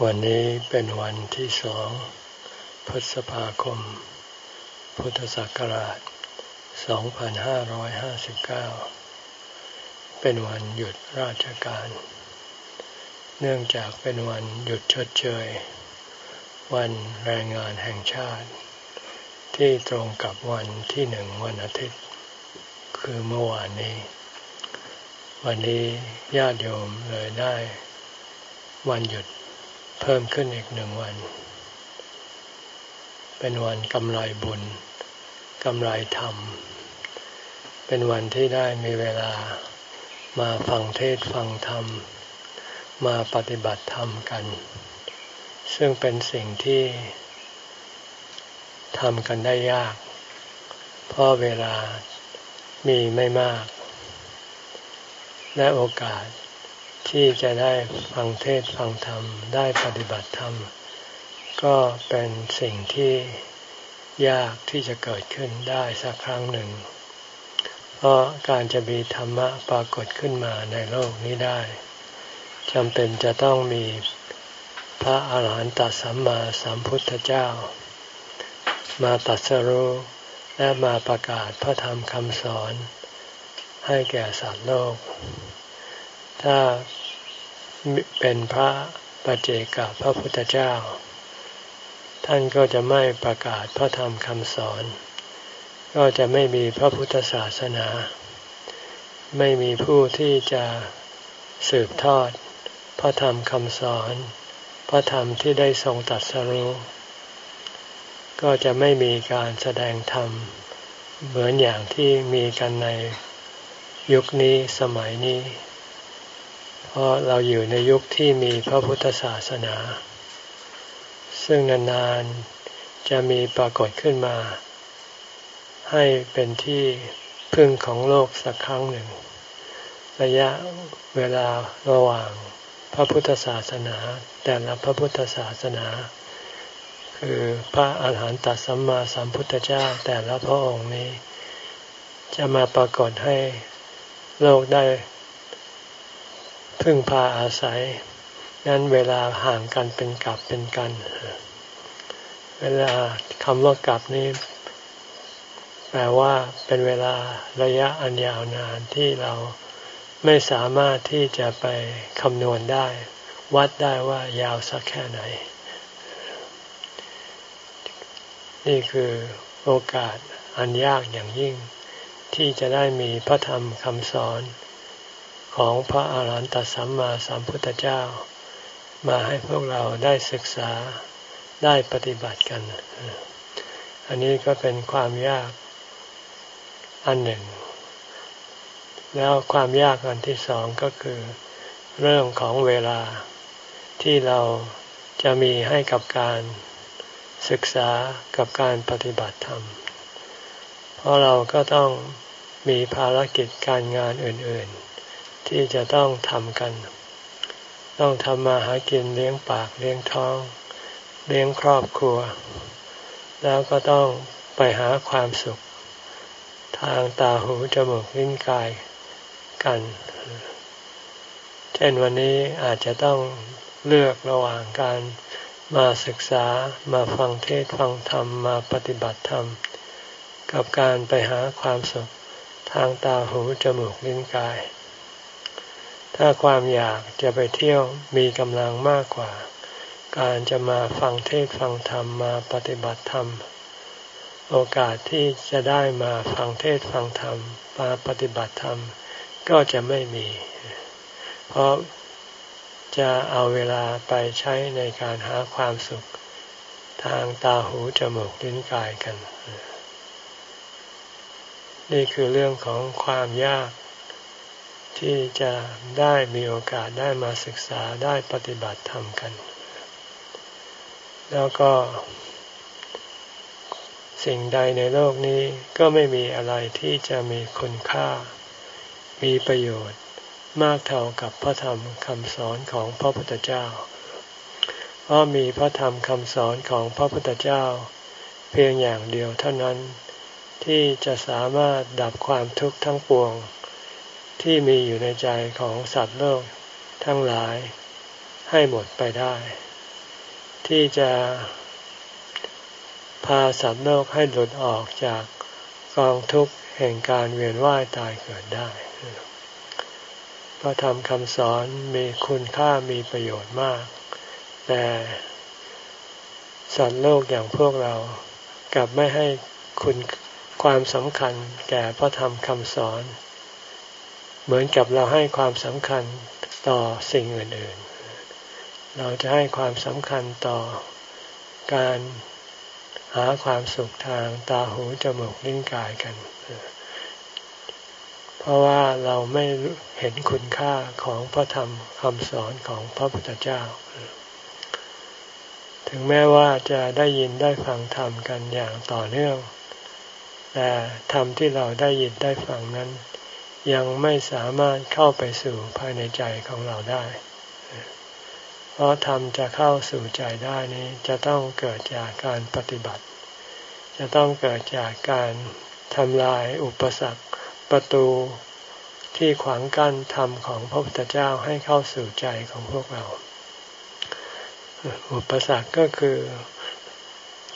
วันนี้เป็นวันที่สองพฤษภาคม พุทธศักราช 2559 เป็นวันหยุดราชการ เนื่องจากเป็นวันหยุดชดเชย วันแรงงานแห่งชาติ ที่ตรงกับวันที่หนึ่งวันอาทิตย์ คือเมื่อวานนี้ วันนี้ญาติโยมเลยได้ วันหยุด เพิ่มขึ้นอีกหนึ่งวัน เป็นวันกำไรบุญกำไรธรรม เป็นวันที่ได้มีเวลามาฟังเทศฟังธรรม มาปฏิบัติธรรมกัน ซึ่งเป็นสิ่งที่ทำกันได้ยาก เพราะเวลามีไม่มาก และโอกาส ที่จะได้ฟังเทศฟังธรรม ได้ปฏิบัติธรรม ก็เป็นสิ่งที่ยากที่จะเกิดขึ้นได้สักครั้งหนึ่ง เพราะการจะมีธรรมะปรากฏขึ้นมาในโลกนี้ได้จำเป็นจะต้องมีพระอาหารหันตสัมมาสัมพุทธเจ้า มาตัดสรู้และมาประกาศพระธรรมคำสอน ให้แก่สัตว์โลก ถ้า เป็นพระปัจเจกับพระพุทธเจ้า ท่านก็จะไม่ประกาศพระธรรมคำสอน ก็จะไม่มีพระพุทธศาสนา ไม่มีผู้ที่จะสืบทอด พระธรรมคำสอน พระธรรมที่ได้ทรงตัดสรู้ก็จะไม่มีการแสดงธรรม เหมือนอย่างที่มีกันในยุคนี้สมัยนี้ เพราะเราอยู่ในยุคที่มีพระพุทธศาสนา ซึ่งนานๆจะมีปรากฏขึ้นมา ให้เป็นที่พึ่งของโลกสักครั้งหนึ่ง ระยะเวลาระหว่างพระพุทธศาสนา แต่ละพระพุทธศาสนา คือพระอาหารหันตสัมมาสัมพุทธเจ้าแต่ละพระองค์นี้ จะมาปรากฏให้โลกได้ พึ่งพาอาศัย นั้นเวลาห่างกันเป็นกลับเป็นกัน เวลาคำว่ากลับนี้ แปลว่าเป็นเวลาระยะอันยาวนานที่เราไม่สามารถที่จะไปคำนวณได้ วัดได้ว่ายาวสักแค่ไหน นี่คือโอกาสอันยากอย่างยิ่ง ที่จะได้มีพระธรรมคำสอน ของพระอาหารหันตสัมมาสัมพุทธเจ้า มาให้พวกเราได้ศึกษาได้ปฏิบัติกัน อันนี้ก็เป็นความยากอันหนึ่ง แล้วความยากอันที่สองก็คือ เรื่องของเวลาที่เราจะมีให้กับการศึกษากับการปฏิบัติธรรม เพราะเราก็ต้องมีภารกิจการงานอื่น ๆ ที่จะต้องทำกัน ต้องทำมาหากินเลี้ยงปากเลี้ยงท้อง เลี้ยงครอบครัว แล้วก็ต้องไปหาความสุข ทางตาหูจมูกลิ้นกายกัน เช่นวันนี้อาจจะต้องเลือกระหว่างการมาศึกษามาฟังเทศฟังธรรมมาปฏิบัติธรรม กับการไปหาความสุขทางตาหูจมูกลิ้นกาย ถ้าความอยากจะไปเที่ยวมีกำลังมากกว่า การจะมาฟังเทศฟังธรรมมาปฏิบัติธรรม โอกาสที่จะได้มาฟังเทศฟังธรรมมาปฏิบัติธรรม ก็จะไม่มี เพราะจะเอาเวลาไปใช้ในการหาความสุข ทางตาหูจมูกลิ้นกายกัน นี่คือเรื่องของความยาก ที่จะได้มีโอกาสได้มาศึกษาได้ปฏิบัติธรรมกัน แล้วก็ สิ่งใดในโลกนี้ก็ไม่มีอะไรที่จะมีคุณค่า มีประโยชน์มากเท่ากับพระธรรมคำสอนของพระพุทธเจ้า เพราะมีพระธรรมคำสอนของพระพุทธเจ้า เพียงอย่างเดียวเท่านั้นที่จะสามารถดับความทุกข์ทั้งปวง ที่มีอยู่ในใจของสัตว์โลกทั้งหลายให้หมดไปได้ ที่จะพาสัตว์โลกให้หลุดออกจากกองทุกข์แห่งการเวียนว่ายตายเกิดได้พระธรรมคำสอนมีคุณค่ามีประโยชน์มาก แต่สัตว์โลกอย่างพวกเรากลับไม่ให้คุณความสำคัญแก่พระธรรมคำสอน เหมือนกับเราให้ความสำคัญต่อสิ่งอื่นๆ เราจะให้ความสำคัญต่อการหาความสุขทางตาหูจมูกลิ้นกายกัน เพราะว่าเราไม่เห็นคุณค่าของพระธรรมคำสอนของพระพุทธเจ้า ถึงแม้ว่าจะได้ยินได้ฟังธรรมกันอย่างต่อเนื่อง แต่ธรรมที่เราได้ยินได้ฟังนั้น ยังไม่สามารถเข้าไปสู่ภายในใจของเราได้ เพราะธรรมจะเข้าสู่ใจได้นี้จะต้องเกิดจากการปฏิบัติ จะต้องเกิดจากการทำลายอุปสรรคประตูที่ขวางกั้นธรรมของพระพุทธเจ้าให้เข้าสู่ใจของพวกเรา อุปสรรคก็คือ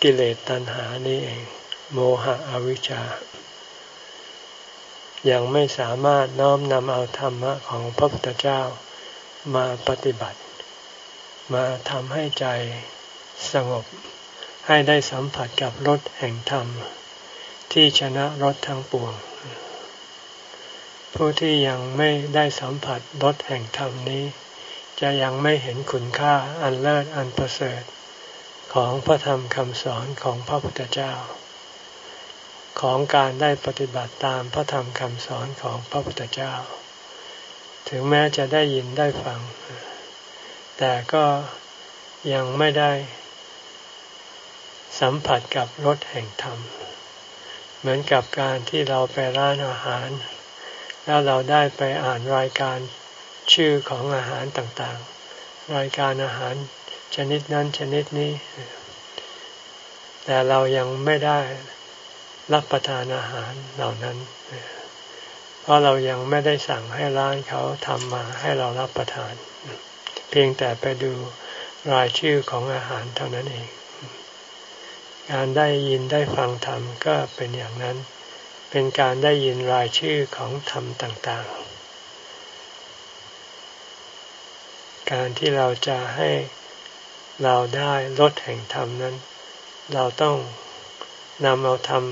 กิเลสตัณหานี่เอง โมหะอวิชชา ยังไม่สามารถน้อมนำเอาธรรมะของพระพุทธเจ้ามาปฏิบัติ มาทำให้ใจสงบ ให้ได้สัมผัสกับรสแห่งธรรม ที่ชนะรสทั้งปวง ผู้ที่ยังไม่ได้สัมผัสรสแห่งธรรมนี้ จะยังไม่เห็นคุณค่าอันเลิศอันประเสริฐของพระธรรมคำสอนของพระพุทธเจ้า ของการได้ปฏิบัติตามพระธรรมคำสอนของพระพุทธเจ้า ถึงแม้จะได้ยินได้ฟัง แต่ก็ยังไม่ได้ สัมผัสกับรสแห่งธรรม เหมือนกับการที่เราไปร้านอาหาร แล้วเราได้ไปอ่านรายการชื่อของอาหารต่างๆ รายการอาหารชนิดนั้นชนิดนี้ แต่เรายังไม่ได้ รับประทานอาหารเหล่านั้น เพราะเรายังไม่ได้สั่งให้ร้านเขาทำมาให้เรารับประทาน เพียงแต่ไปดูรายชื่อของอาหารเท่านั้นเอง การได้ยินได้ฟังธรรมก็เป็นอย่างนั้น เป็นการได้ยินรายชื่อของธรรมต่างๆ การที่เราจะให้เราได้ลดแห่งธรรมนั้น เราต้องนำเอาธรรม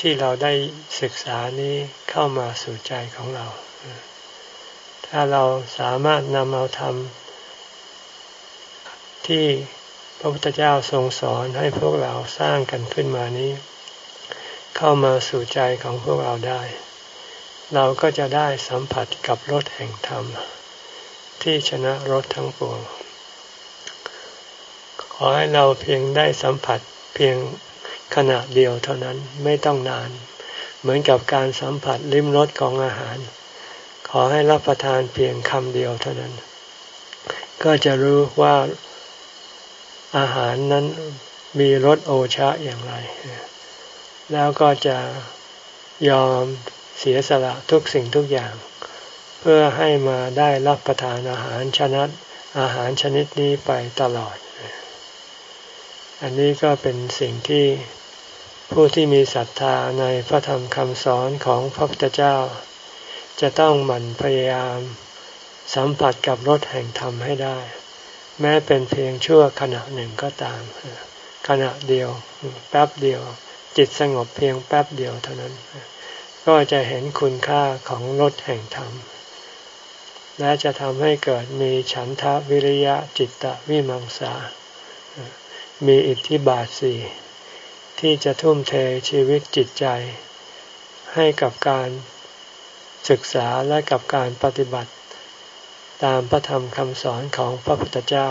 ที่เราได้ศึกษานี้เข้ามาสู่ใจของเรา ถ้าเราสามารถนำเอาธรรมที่พระพุทธเจ้าทรงสอนให้พวกเราสร้างกันขึ้นมานี้ เข้ามาสู่ใจของพวกเราได้ เราก็จะได้สัมผัสกับรสแห่งธรรม ที่ชนะรสทั้งปวง ขอให้เราเพียงได้สัมผัสเพียง ขณะเดียวเท่านั้นไม่ต้องนาน เหมือนกับการสัมผัสลิ้มรสของอาหาร ขอให้รับประทานเพียงคำเดียวเท่านั้น ก็จะรู้ว่าอาหารนั้นมีรสโอชะอย่างไร แล้วก็จะยอมเสียสละทุกสิ่งทุกอย่าง เพื่อให้มาได้รับประทานอาหารชนิดอาหารชนิดนี้ไปตลอด อันนี้ก็เป็นสิ่งที่ ผู้ที่มีศรัทธาในพระธรรมคำสอนของพระพุทธเจ้า จะต้องหมั่นพยายาม สัมผัสกับรสแห่งธรรมให้ได้ แม้เป็นเพียงชั่วขณะหนึ่งก็ตาม ขณะเดียว แป๊บเดียว จิตสงบเพียงแป๊บเดียวเท่านั้น ก็จะเห็นคุณค่าของรสแห่งธรรม และจะทำให้เกิดมีฉันทะวิริยะจิตตะวิมังสา มีอิทธิบาทสี่ ที่จะทุ่มเทชีวิตจิตใจ ให้กับการศึกษาและกับการปฏิบัติ ตามพระธรรมคำสอนของพระพุทธเจ้า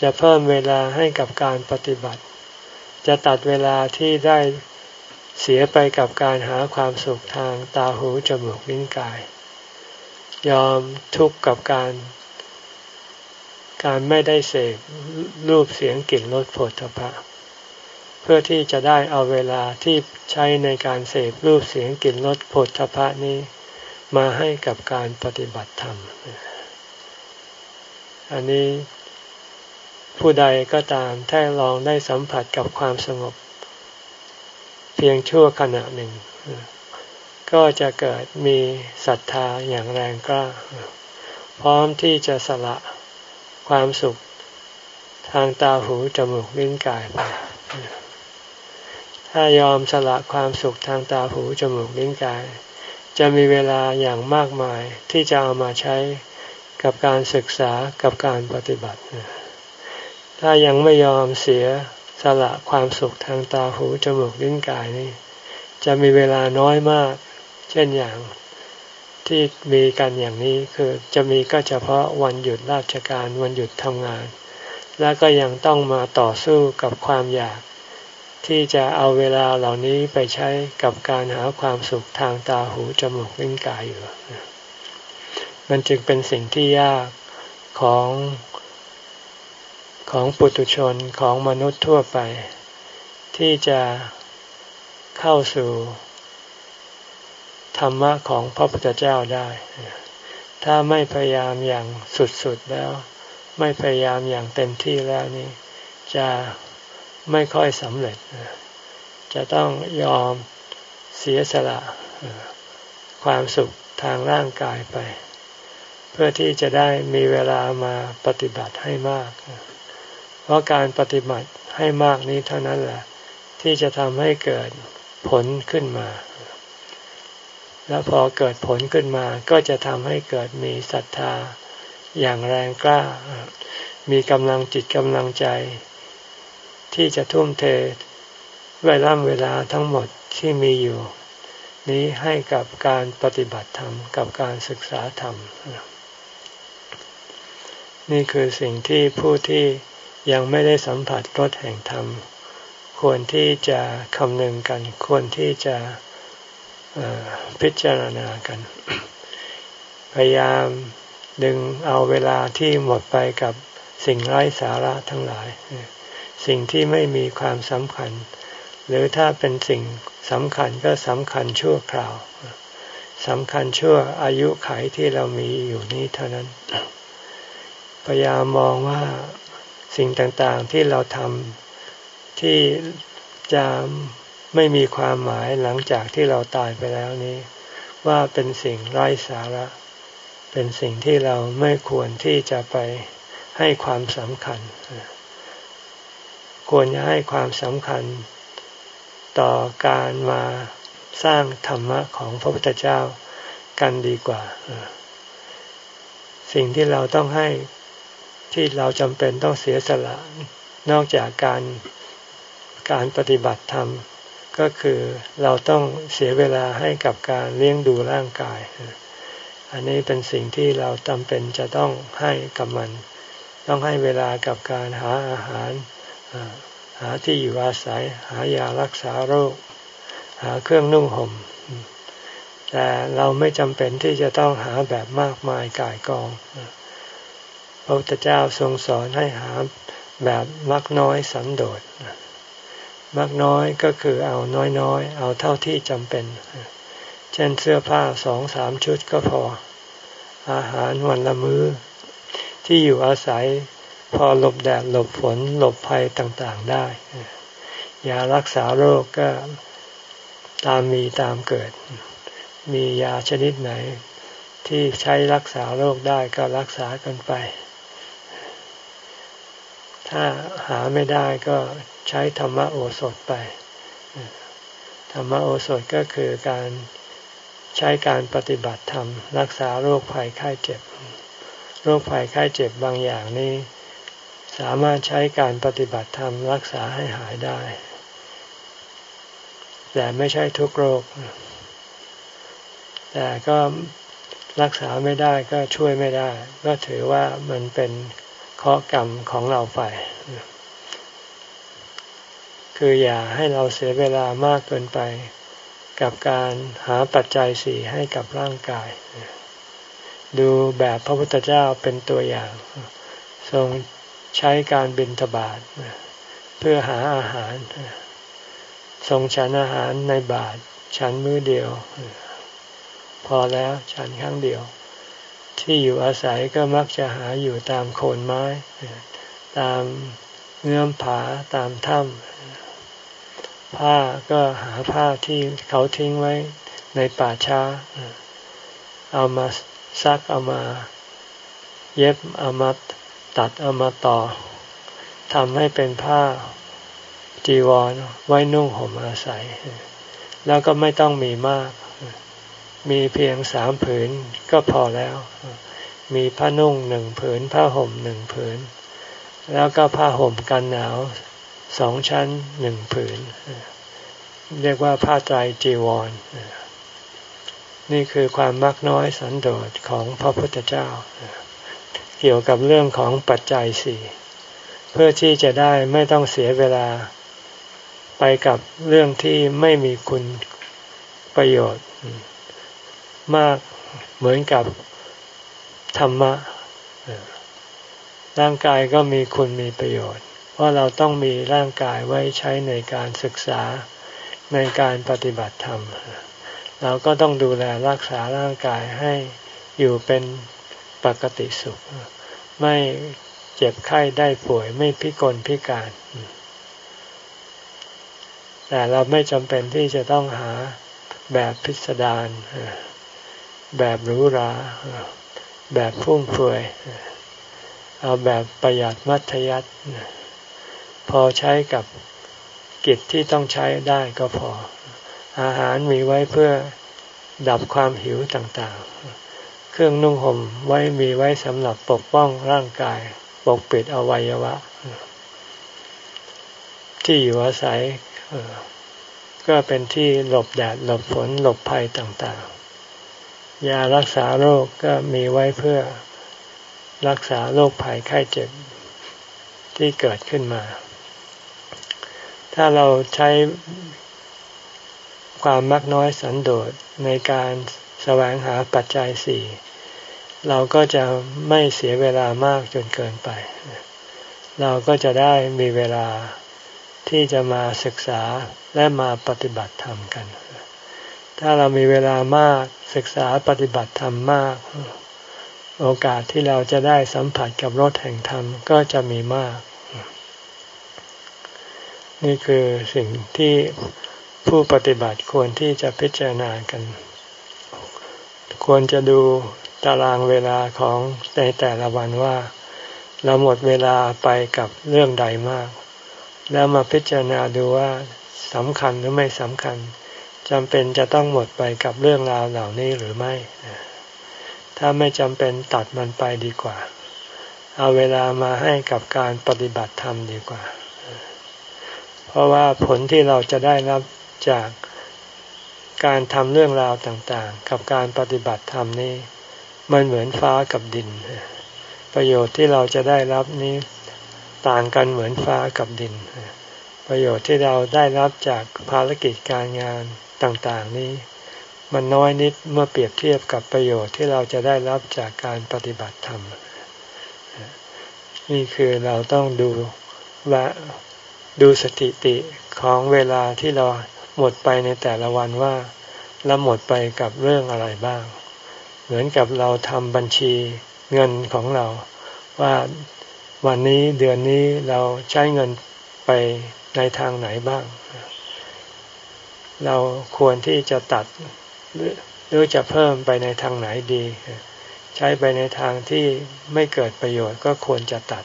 จะเพิ่มเวลาให้กับการปฏิบัติ จะตัดเวลาที่ได้เสียไปกับการหาความสุขทางตาหูจมูกลิ้นกาย ยอมทุกข์กับการ การไม่ได้เสกรูปเสียงกลิ่นรสผลทพะ พื่อที่จะได้เอาเวลาที่ใช้ในการเสพรูปเสียงกลิ่นรสผลทพะนี้ มาให้กับการปฏิบัติธรรม อันนี้ผู้ใดก็ตามถ้าลองได้สัมผัสกับความสงบ เพียงชั่วขณะหนึ่ง ก็จะเกิดมีศรัทธาอย่างแรงกล้า พร้อมที่จะสละความสุขทางตาหูจมูกลิ้นกายไป ถ้ายอมสละความสุขทางตาหูจมูกลิ้นกาย จะมีเวลาอย่างมากมายที่จะเอามาใช้กับการศึกษากับการปฏิบัติ ถ้ายังไม่ยอมเสียสละความสุขทางตาหูจมูกลิ้นกายนี่จะมีเวลาน้อยมาก เช่นอย่างที่มีกันอย่างนี้คือจะมีก็เฉพาะวันหยุดราชการวันหยุดทำงาน แล้วก็ยังต้องมาต่อสู้กับความอยาก ที่จะเอาเวลาเหล่านี้ไปใช้กับการหาความสุขทางตาหูจมูกลิ้นกายอยู่ มันจึงเป็นสิ่งที่ยากของของปุถุชนของมนุษย์ทั่วไป ที่จะเข้าสู่ธรรมะของพระพุทธเจ้าได้ ถ้าไม่พยายามอย่างสุดๆแล้ว ไม่พยายามอย่างเต็มที่แล้วนี่ จะ ไม่ค่อยสำเร็จ จะต้องยอมเสียสละความสุขทางร่างกายไป เพื่อที่จะได้มีเวลามาปฏิบัติให้มาก เพราะการปฏิบัติให้มากนี้เท่านั้นแหละ ที่จะทำให้เกิดผลขึ้นมา แล้วพอเกิดผลขึ้นมาก็จะทำให้เกิดมีศรัทธาอย่างแรงกล้า มีกำลังจิตกำลังใจ ที่จะทุ่มเทเวลาเวลาทั้งหมดที่มีอยู่ นี้ให้กับการปฏิบัติธรรมกับการศึกษาธรรม นี่คือสิ่งที่ผู้ที่ยังไม่ได้สัมผัสรสแห่งธรรม ควรที่จะคำนึงกัน ควรที่จะพิจารณากัน พยายามดึงเอาเวลาที่หมดไปกับสิ่งไร้สาระทั้งหลาย สิ่งที่ไม่มีความสำคัญ หรือถ้าเป็นสิ่งสำคัญก็สำคัญชั่วคราวสำคัญชั่วอายุไขที่เรามีอยู่นี้เท่านั้น พยายามมองว่าสิ่งต่างๆที่เราทำที่จะไม่มีความหมายหลังจากที่เราตายไปแล้วนี้ ว่าเป็นสิ่งไร้สาระ เป็นสิ่งที่เราไม่ควรที่จะไปให้ความสำคัญ ควรจะให้ความสำคัญ ต่อการมาสร้างธรรมะของพระพุทธเจ้ากันดีกว่า สิ่งที่เราต้องให้ที่เราจำเป็นต้องเสียสละ นอกจากการการปฏิบัติธรรม ก็คือเราต้องเสียเวลาให้กับการเลี้ยงดูร่างกาย อันนี้เป็นสิ่งที่เราจำเป็นจะต้องให้กับมัน ต้องให้เวลากับการหาอาหาร หาที่อยู่อาศัย หายารักษาโรค หาเครื่องนุ่งหม่ม แต่เราไม่จำเป็นที่จะต้องหาแบบมากมายกายกองพระพุทธเจ้าทรงสอนให้หาแบบมักน้อยสันโดษมากน้อยก็คือเอาน้อยๆ เอาเท่าที่จำเป็น เช่นเสื้อผ้าสองสามชุดก็พอ อาหารวันละมือ้อ ที่อยู่อาศัย พอหลบแดดหลบฝนหลบภัยต่างๆได้ ยารักษาโรคก็ตามมีตามเกิด มียาชนิดไหน ที่ใช้รักษาโรคได้ก็รักษากันไป ถ้าหาไม่ได้ก็ใช้ธรรมโอสถไป ธรรมโอสถก็คือการใช้การปฏิบัติธรรม รักษาโรคภัยไข้เจ็บ โรคภัยไข้เจ็บบางอย่างนี้ สามารถใช้การปฏิบัติธรรมรักษาให้หายได้ แต่ไม่ใช่ทุกโรค แต่ก็รักษาไม่ได้ก็ช่วยไม่ได้ ก็ถือว่ามันเป็นข้อกรรมของเราไป คืออย่าให้เราเสียเวลามากเกินไป กับการหาปัจจัยสี่ให้กับร่างกาย ดูแบบพระพุทธเจ้าเป็นตัวอย่าง ทรง ใช้การบินทบาทเพื่อหาอาหาร ทรงฉันอาหารในบาทฉันมือเดียว พอแล้วฉันครั้งเดียว ที่อยู่อาศัยก็มักจะหาอยู่ตามโคนไม้ตตามเงื่อมผาตามถ้ำผ้าก็หาผ้าที่เขาทิ้งไว้ในป่าช้า เอามาซักเอามา เย็บเอามา ตัดเอามาต่อทำให้เป็นผ้าจีวรไว้นุ่งห่มอาศัย แล้วก็ไม่ต้องมีมาก มีเพียงสามผืนก็พอแล้ว มีผ้านุ่งหนึ่งผืน ผ้าห่มหนึ่งผืน แล้วก็ผ้าห่มกันหนาวสองชั้นหนึ่งผืน เรียกว่าผ้าไตรจีวร นี่คือความมักน้อยสันโดษของพระพุทธเจ้า เกี่ยวกับเรื่องของปัจจัยสี่เพื่อที่จะได้ไม่ต้องเสียเวลา ไปกับเรื่องที่ไม่มีคุณประโยชน์ มากเหมือนกับธรรมะร่างกายก็มีคุณมีประโยชน์ เพราะเราต้องมีร่างกายไว้ใช้ในการศึกษาในการปฏิบัติธรรม เราก็ต้องดูแลรักษาร่างกายให้อยู่เป็น ปกติสุข ไม่เจ็บไข้ได้ป่วยไม่พิกลพิการ แต่เราไม่จำเป็นที่จะต้องหาแบบพิสดารแบบหรูหราแบบพุ่งเฟือยเอาแบบประหยัดมัธยัติพอใช้กับกิจที่ต้องใช้ได้ก็พอ อาหารมีไว้เพื่อดับความหิวต่างๆ เครื่องนุ่งห่มไว้มีไว้สำหรับปกป้องร่างกาย ปกปิดอวัยวะ ที่อยู่อาศัยก็เป็นที่หลบแดดหลบฝนหลบภัยต่างๆ ยารักษาโรคก็มีไว้เพื่อรักษาโรคภัยไข้เจ็บที่เกิดขึ้นมา ถ้าเราใช้ความมักน้อยสันโดษในการแสวงหาปัจจัยสี่ เราก็จะไม่เสียเวลามากจนเกินไป เราก็จะได้มีเวลาที่จะมาศึกษาและมาปฏิบัติธรรมกัน ถ้าเรามีเวลามากศึกษาปฏิบัติธรรมมาก โอกาสที่เราจะได้สัมผัสกับรถแห่งธรรมก็จะมีมาก นี่คือสิ่งที่ผู้ปฏิบัติควรที่จะพิจารณากัน ควรจะดู ตารางเวลาของในแต่ละวันว่า เราหมดเวลาไปกับเรื่องใดมาก แล้วมาพิจารณาดูว่าสำคัญหรือไม่สำคัญจำเป็นจะต้องหมดไปกับเรื่องราวเหล่านี้หรือไม่ ถ้าไม่จำเป็นตัดมันไปดีกว่า เอาเวลามาให้กับการปฏิบัติธรรมดีกว่า เพราะว่าผลที่เราจะได้รับจากการทำเรื่องราวต่างๆ กับการปฏิบัติธรรมนี้ มันเหมือนฟ้ากับดิน ประโยชน์ที่เราจะได้รับนี้ต่างกันเหมือนฟ้ากับดิน ประโยชน์ที่เราได้รับจากภารกิจการงานต่างๆนี้ มันน้อยนิดเมื่อเปรียบเทียบกับประโยชน์ที่เราจะได้รับจากการปฏิบัติธรรม นี่คือเราต้องดูและดูสถิติของเวลาที่เราหมดไปในแต่ละวันว่าเราหมดไปกับเรื่องอะไรบ้าง เหมือนกับเราทำบัญชีเงินของเรา ว่าวันนี้เดือนนี้เราใช้เงินไปในทางไหนบ้าง เราควรที่จะตัดหรือจะเพิ่มไปในทางไหนดี ใช้ไปในทางที่ไม่เกิดประโยชน์ก็ควรจะตัด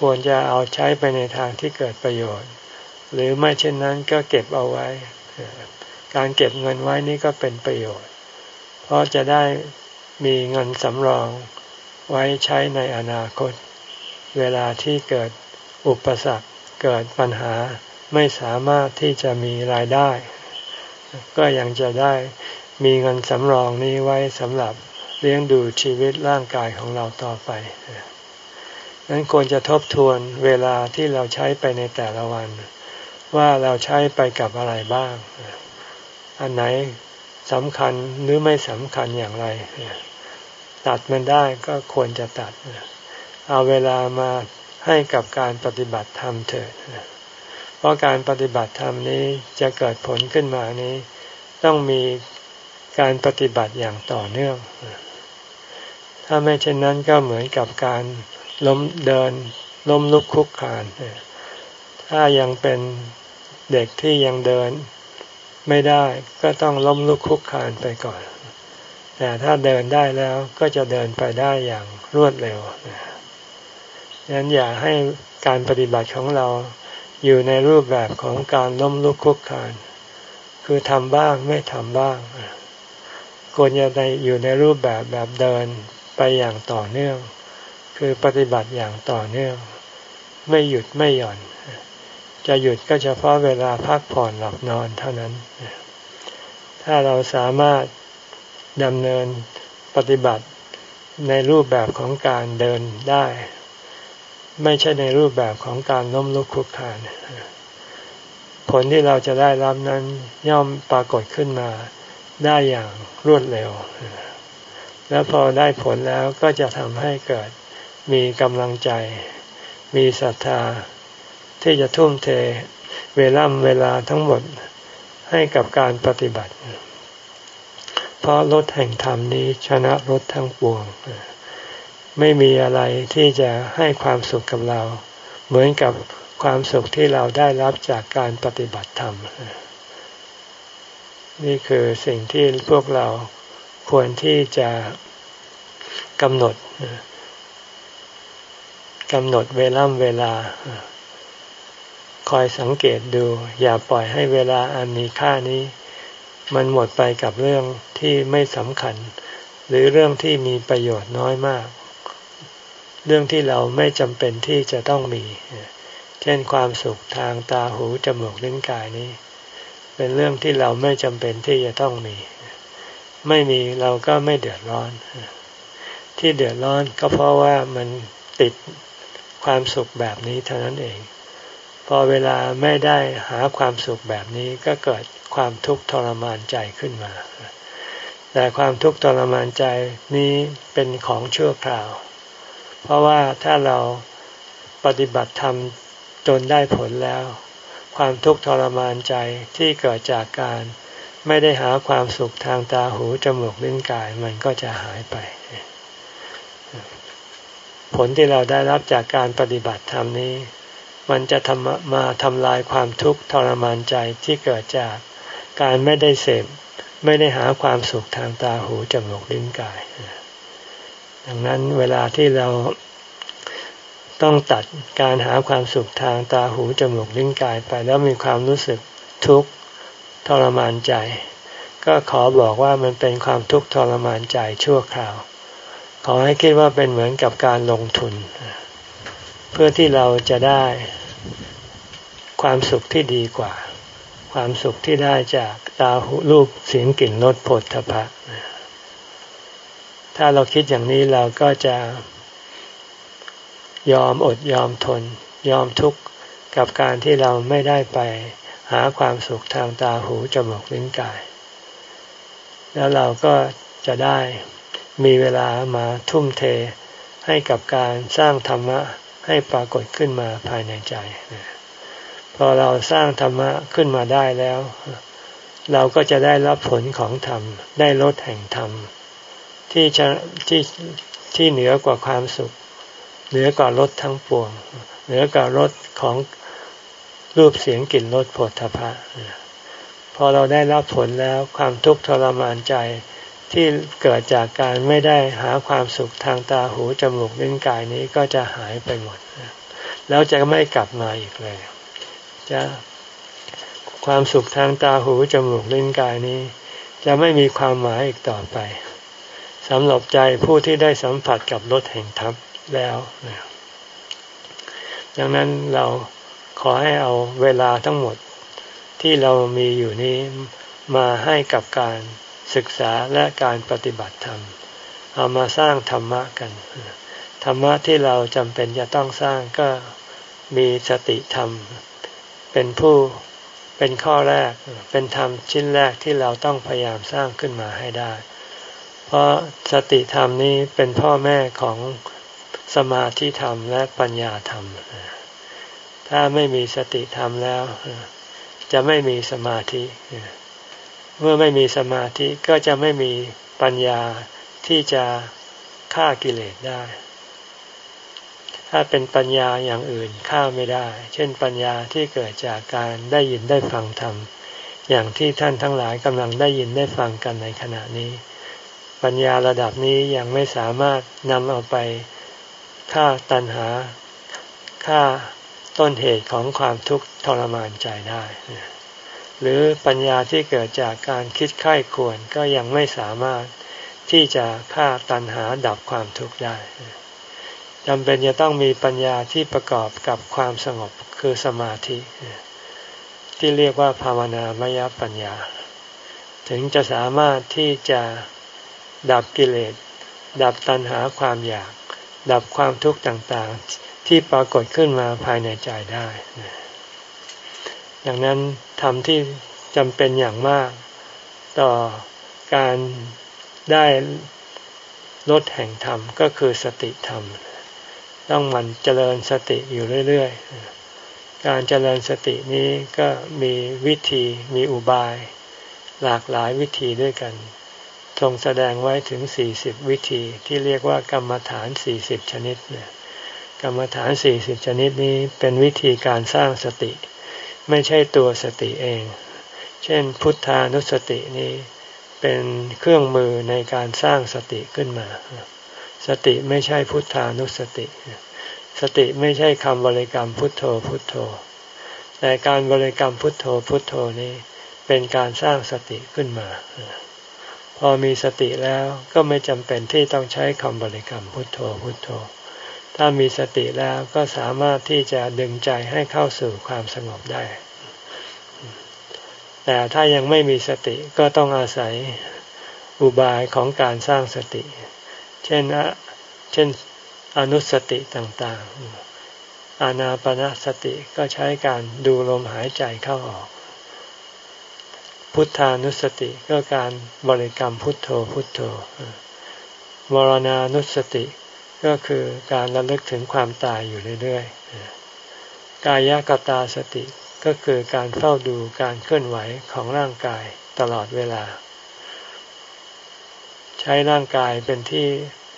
ควรจะเอาใช้ไปในทางที่เกิดประโยชน์ หรือไม่เช่นนั้นก็เก็บเอาไว้ การเก็บเงินไว้นี่ก็เป็นประโยชน์ เพราะจะได้มีเงินสำรองไว้ใช้ในอนาคต เวลาที่เกิดอุปสรรคเกิดปัญหาไม่สามารถที่จะมีรายได้ ก็ยังจะได้มีเงินสำรองนี้ไว้สำหรับเลี้ยงดูชีวิตร่างกายของเราต่อไปนั้นควรจะทบทวนเวลาที่เราใช้ไปในแต่ละวัน ว่าเราใช้ไปกับอะไรบ้าง อันไหน สำคัญหรือไม่สำคัญอย่างไร ตัดมันได้ก็ควรจะตัด เอาเวลามาให้กับการปฏิบัติธรรมเถิดเพราะการปฏิบัติธรรมนี้จะเกิดผลขึ้นมานี้ ต้องมีการปฏิบัติอย่างต่อเนื่อง ถ้าไม่เช่นนั้นก็เหมือนกับการล้มเดินล้มลุกคุกคานถ้ายังเป็นเด็กที่ยังเดิน ไม่ได้ก็ต้องล้มลุกคุกคานไปก่อน แต่ถ้าเดินได้แล้วก็จะเดินไปได้อย่างรวดเร็วดังนั้นอย่าให้การปฏิบัติของเราอยู่ในรูปแบบของการล้มลุกคุกคาน คือทำบ้างไม่ทำบ้าง ควรจะในอยู่ในรูปแบบแบบเดินไปอย่างต่อเนื่อง คือปฏิบัติอย่างต่อเนื่อง ไม่หยุดไม่หย่อน จะหยุดก็เฉพาะเวลาพักผ่อนหลับนอนเท่านั้น ถ้าเราสามารถดำเนินปฏิบัติในรูปแบบของการเดินได้ ไม่ใช่ในรูปแบบของการล้มลุกคลุกคานผลที่เราจะได้รับนั้นย่อมปรากฏขึ้นมาได้อย่างรวดเร็ว แล้วพอได้ผลแล้วก็จะทำให้เกิดมีกำลังใจ มีศรัทธา ที่จะทุ่มเทเวลาเวลาทั้งหมดให้กับการปฏิบัติ เพราะรถแห่งธรรมนี้ชนะรถทั้งปวง ไม่มีอะไรที่จะให้ความสุขกับเรา เหมือนกับความสุขที่เราได้รับจากการปฏิบัติธรรม นี่คือสิ่งที่พวกเราควรที่จะกำหนดกำหนดเวล่ำเวลา คอยสังเกตดู อย่าปล่อยให้เวลาอันมีค่านี้ มันหมดไปกับเรื่องที่ไม่สำคัญ หรือเรื่องที่มีประโยชน์น้อยมาก เรื่องที่เราไม่จำเป็นที่จะต้องมี เช่นความสุขทางตาหูจมูกลิ้นกายนี้ เป็นเรื่องที่เราไม่จำเป็นที่จะต้องมี ไม่มีเราก็ไม่เดือดร้อน ที่เดือดร้อนก็เพราะว่ามันติดความสุขแบบนี้เท่านั้นเอง พอเวลาไม่ได้หาความสุขแบบนี้ก็เกิดความทุกข์ทรมานใจขึ้นมา แต่ความทุกข์ทรมานใจนี้เป็นของชั่วคราว เพราะว่าถ้าเราปฏิบัติธรรมจนได้ผลแล้ว ความทุกข์ทรมานใจที่เกิดจากการไม่ได้หาความสุขทางตาหูจมูกลิ้นกายมันก็จะหายไป ผลที่เราได้รับจากการปฏิบัติธรรมนี้ มันจะทำมาทำลายความทุกข์ทรมานใจที่เกิดจากการไม่ได้เสพไม่ได้หาความสุขทางตาหูจมูกลิ้นกาย ดังนั้นเวลาที่เราต้องตัดการหาความสุขทางตาหูจมูกลิ้นกายไปแล้วมีความรู้สึกทุกข์ทรมานใจ ก็ขอบอกว่ามันเป็นความทุกข์ทรมานใจชั่วคราว ขอให้คิดว่าเป็นเหมือนกับการลงทุนเพื่อที่เราจะได้ความสุขที่ดีกว่า ความสุขที่ได้จากตาหูรูปเสียงกลิ่นรสผลทพะถ้าเราคิดอย่างนี้เราก็จะยอมอดยอมทน ยอมทุกข์กับการที่เราไม่ได้ไปหาความสุขทางตาหูจมูกลิ้นกาย แล้วเราก็จะได้มีเวลามาทุ่มเทให้กับการสร้างธรรมะ ให้ปรากฏขึ้นมาภายในใจ พอเราสร้างธรรมะขึ้นมาได้แล้ว เราก็จะได้รับผลของธรรม ได้ลดแห่งธรรม ที่ที่ที่เหนือกว่าความสุข เหนือกว่ารถทั้งปวง เหนือกว่ารถของรูปเสียงกลิ่นรสผลทพะพอเราได้รับผลแล้วความทุกข์ทรมานใจ ที่เกิดจากการไม่ได้หาความสุขทางตาหูจมูกลิ้นกายนี้ก็จะหายไปหมด แล้วจะไม่กลับมาอีกเลย จะความสุขทางตาหูจมูกลิ้นกายนี้ จะไม่มีความหมายอีกต่อไปสำหรับใจผู้ที่ได้สัมผัสกับรถแห่งธรรมแล้วดังนั้นเราขอให้เอาเวลาทั้งหมดที่เรามีอยู่นี้มาให้กับการ ศึกษาและการปฏิบัติธรรม เอามาสร้างธรรมะกัน ธรรมะที่เราจำเป็นจะต้องสร้างก็มีสติธรรม เป็นผู้เป็นข้อแรกเป็นธรรมชิ้นแรกที่เราต้องพยายามสร้างขึ้นมาให้ได้ เพราะสติธรรมนี้เป็นพ่อแม่ของสมาธิธรรมและปัญญาธรรม ถ้าไม่มีสติธรรมแล้ว จะไม่มีสมาธิ เมื่อไม่มีสมาธิก็จะไม่มีปัญญาที่จะฆ่ากิเลสได้ ถ้าเป็นปัญญาอย่างอื่นฆ่าไม่ได้ เช่นปัญญาที่เกิดจากการได้ยินได้ฟังธรรมอย่างที่ท่านทั้งหลายกำลังได้ยินได้ฟังกันในขณะนี้ ปัญญาระดับนี้ยังไม่สามารถนำเอาไปฆ่าตัณหาฆ่าต้นเหตุของความทุกข์ทรมานใจได้ หรือปัญญาที่เกิดจากการคิดไข้ควรก็ยังไม่สามารถที่จะฆ่าตัณหาดับความทุกข์ได้จำเป็นจะต้องมีปัญญาที่ประกอบกับความสงบคือสมาธิ ที่เรียกว่าภาวนามยปัญญา ถึงจะสามารถที่จะดับกิเลส ดับตัณหาความอยาก ดับความทุกข์ต่างๆ ที่ปรากฏขึ้นมาภายในใจได้ ดังนั้นทำที่จำเป็นอย่างมาก ต่อการได้ลดแห่งธรรมก็คือสติธรรม ต้องมันเจริญสติอยู่เรื่อยๆ การเจริญสตินี้ก็มีวิธีมีอุบาย หลากหลายวิธีด้วยกัน ทรงแสดงไว้ถึงสี่สิบวิธีที่เรียกว่ากรรมฐานสี่สิบชนิดเนี่ยกรรมฐานสี่สิบชนิดนี้เป็นวิธีการสร้างสติ ไม่ใช่ตัวสติเอง เช่น พุทธานุสตินี้เป็นเครื่องมือในการสร้างสติขึ้นมา สติไม่ใช่พุทธานุสติ สติไม่ใช่คำบริกรรมพุทโธพุทโธ แต่การบริกรรมพุทโธพุทโธนี้เป็นการสร้างสติขึ้นมา พอมีสติแล้วก็ไม่จำเป็นที่ต้องใช้คำบริกรรมพุทโธพุทโธ ถ้ามีสติแล้วก็สามารถที่จะดึงใจให้เข้าสู่ความสงบได้ แต่ถ้ายังไม่มีสติก็ต้องอาศัยอุบายของการสร้างสติ เช่นเช่นอนุสติต่างๆ อานาปนาสติก็ใช้การดูลมหายใจเข้าออก พุทธานุสติก็การบริกรรมพุทโธพุทโธมรณานุสติ ก็คือการระลึกถึงความตายอยู่เรื่อยๆ กายกตาสติก็คือการเฝ้าดูการเคลื่อนไหวของร่างกายตลอดเวลา ใช้ร่างกายเป็นที่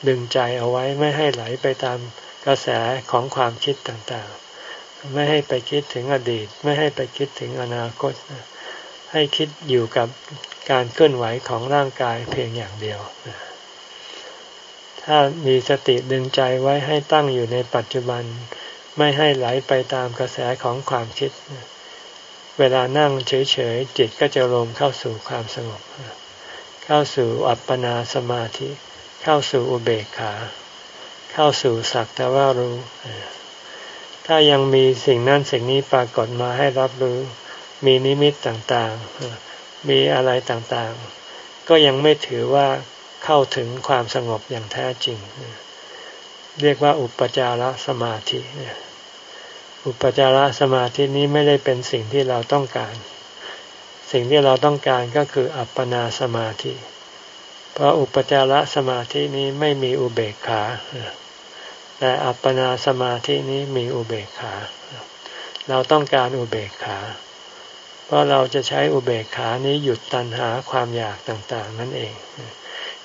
ดึงใจเอาไว้ไม่ให้ไหลไปตามกระแสของความคิดต่างๆ ไม่ให้ไปคิดถึงอดีต ไม่ให้ไปคิดถึงอนาคต ให้คิดอยู่กับการเคลื่อนไหวของร่างกายเพียงอย่างเดียว ถ้ามีสติดึงใจไว้ให้ตั้งอยู่ในปัจจุบัน ไม่ให้ไหลไปตามกระแสของความคิด เวลานั่งเฉยๆจิตก็จะรวมเข้าสู่ความสงบ เข้าสู่อัปปนาสมาธิ เข้าสู่อุเบกขา เข้าสู่สักแต่ว่ารู้ ถ้ายังมีสิ่งนั้นสิ่งนี้ปรากฏมาให้รับรู้ มีนิมิตต่างๆ มีอะไรต่างๆ ก็ยังไม่ถือว่า เข้าถึงความสงบอย่างแท้จริง เรียกว่าอุปจารสมาธิอุปจารสมาธินี้ไม่ได้เป็นสิ่งที่เราต้องการ สิ่งที่เราต้องการก็คืออัปปนาสมาธิ เพราะอุปจารสมาธินี้ไม่มีอุเบกขาแต่อัปปนาสมาธินี้มีอุเบกขา เราต้องการอุเบกขา เพราะเราจะใช้อุเบกขานี้หยุดตัณหาความอยากต่างๆ นั่นเอง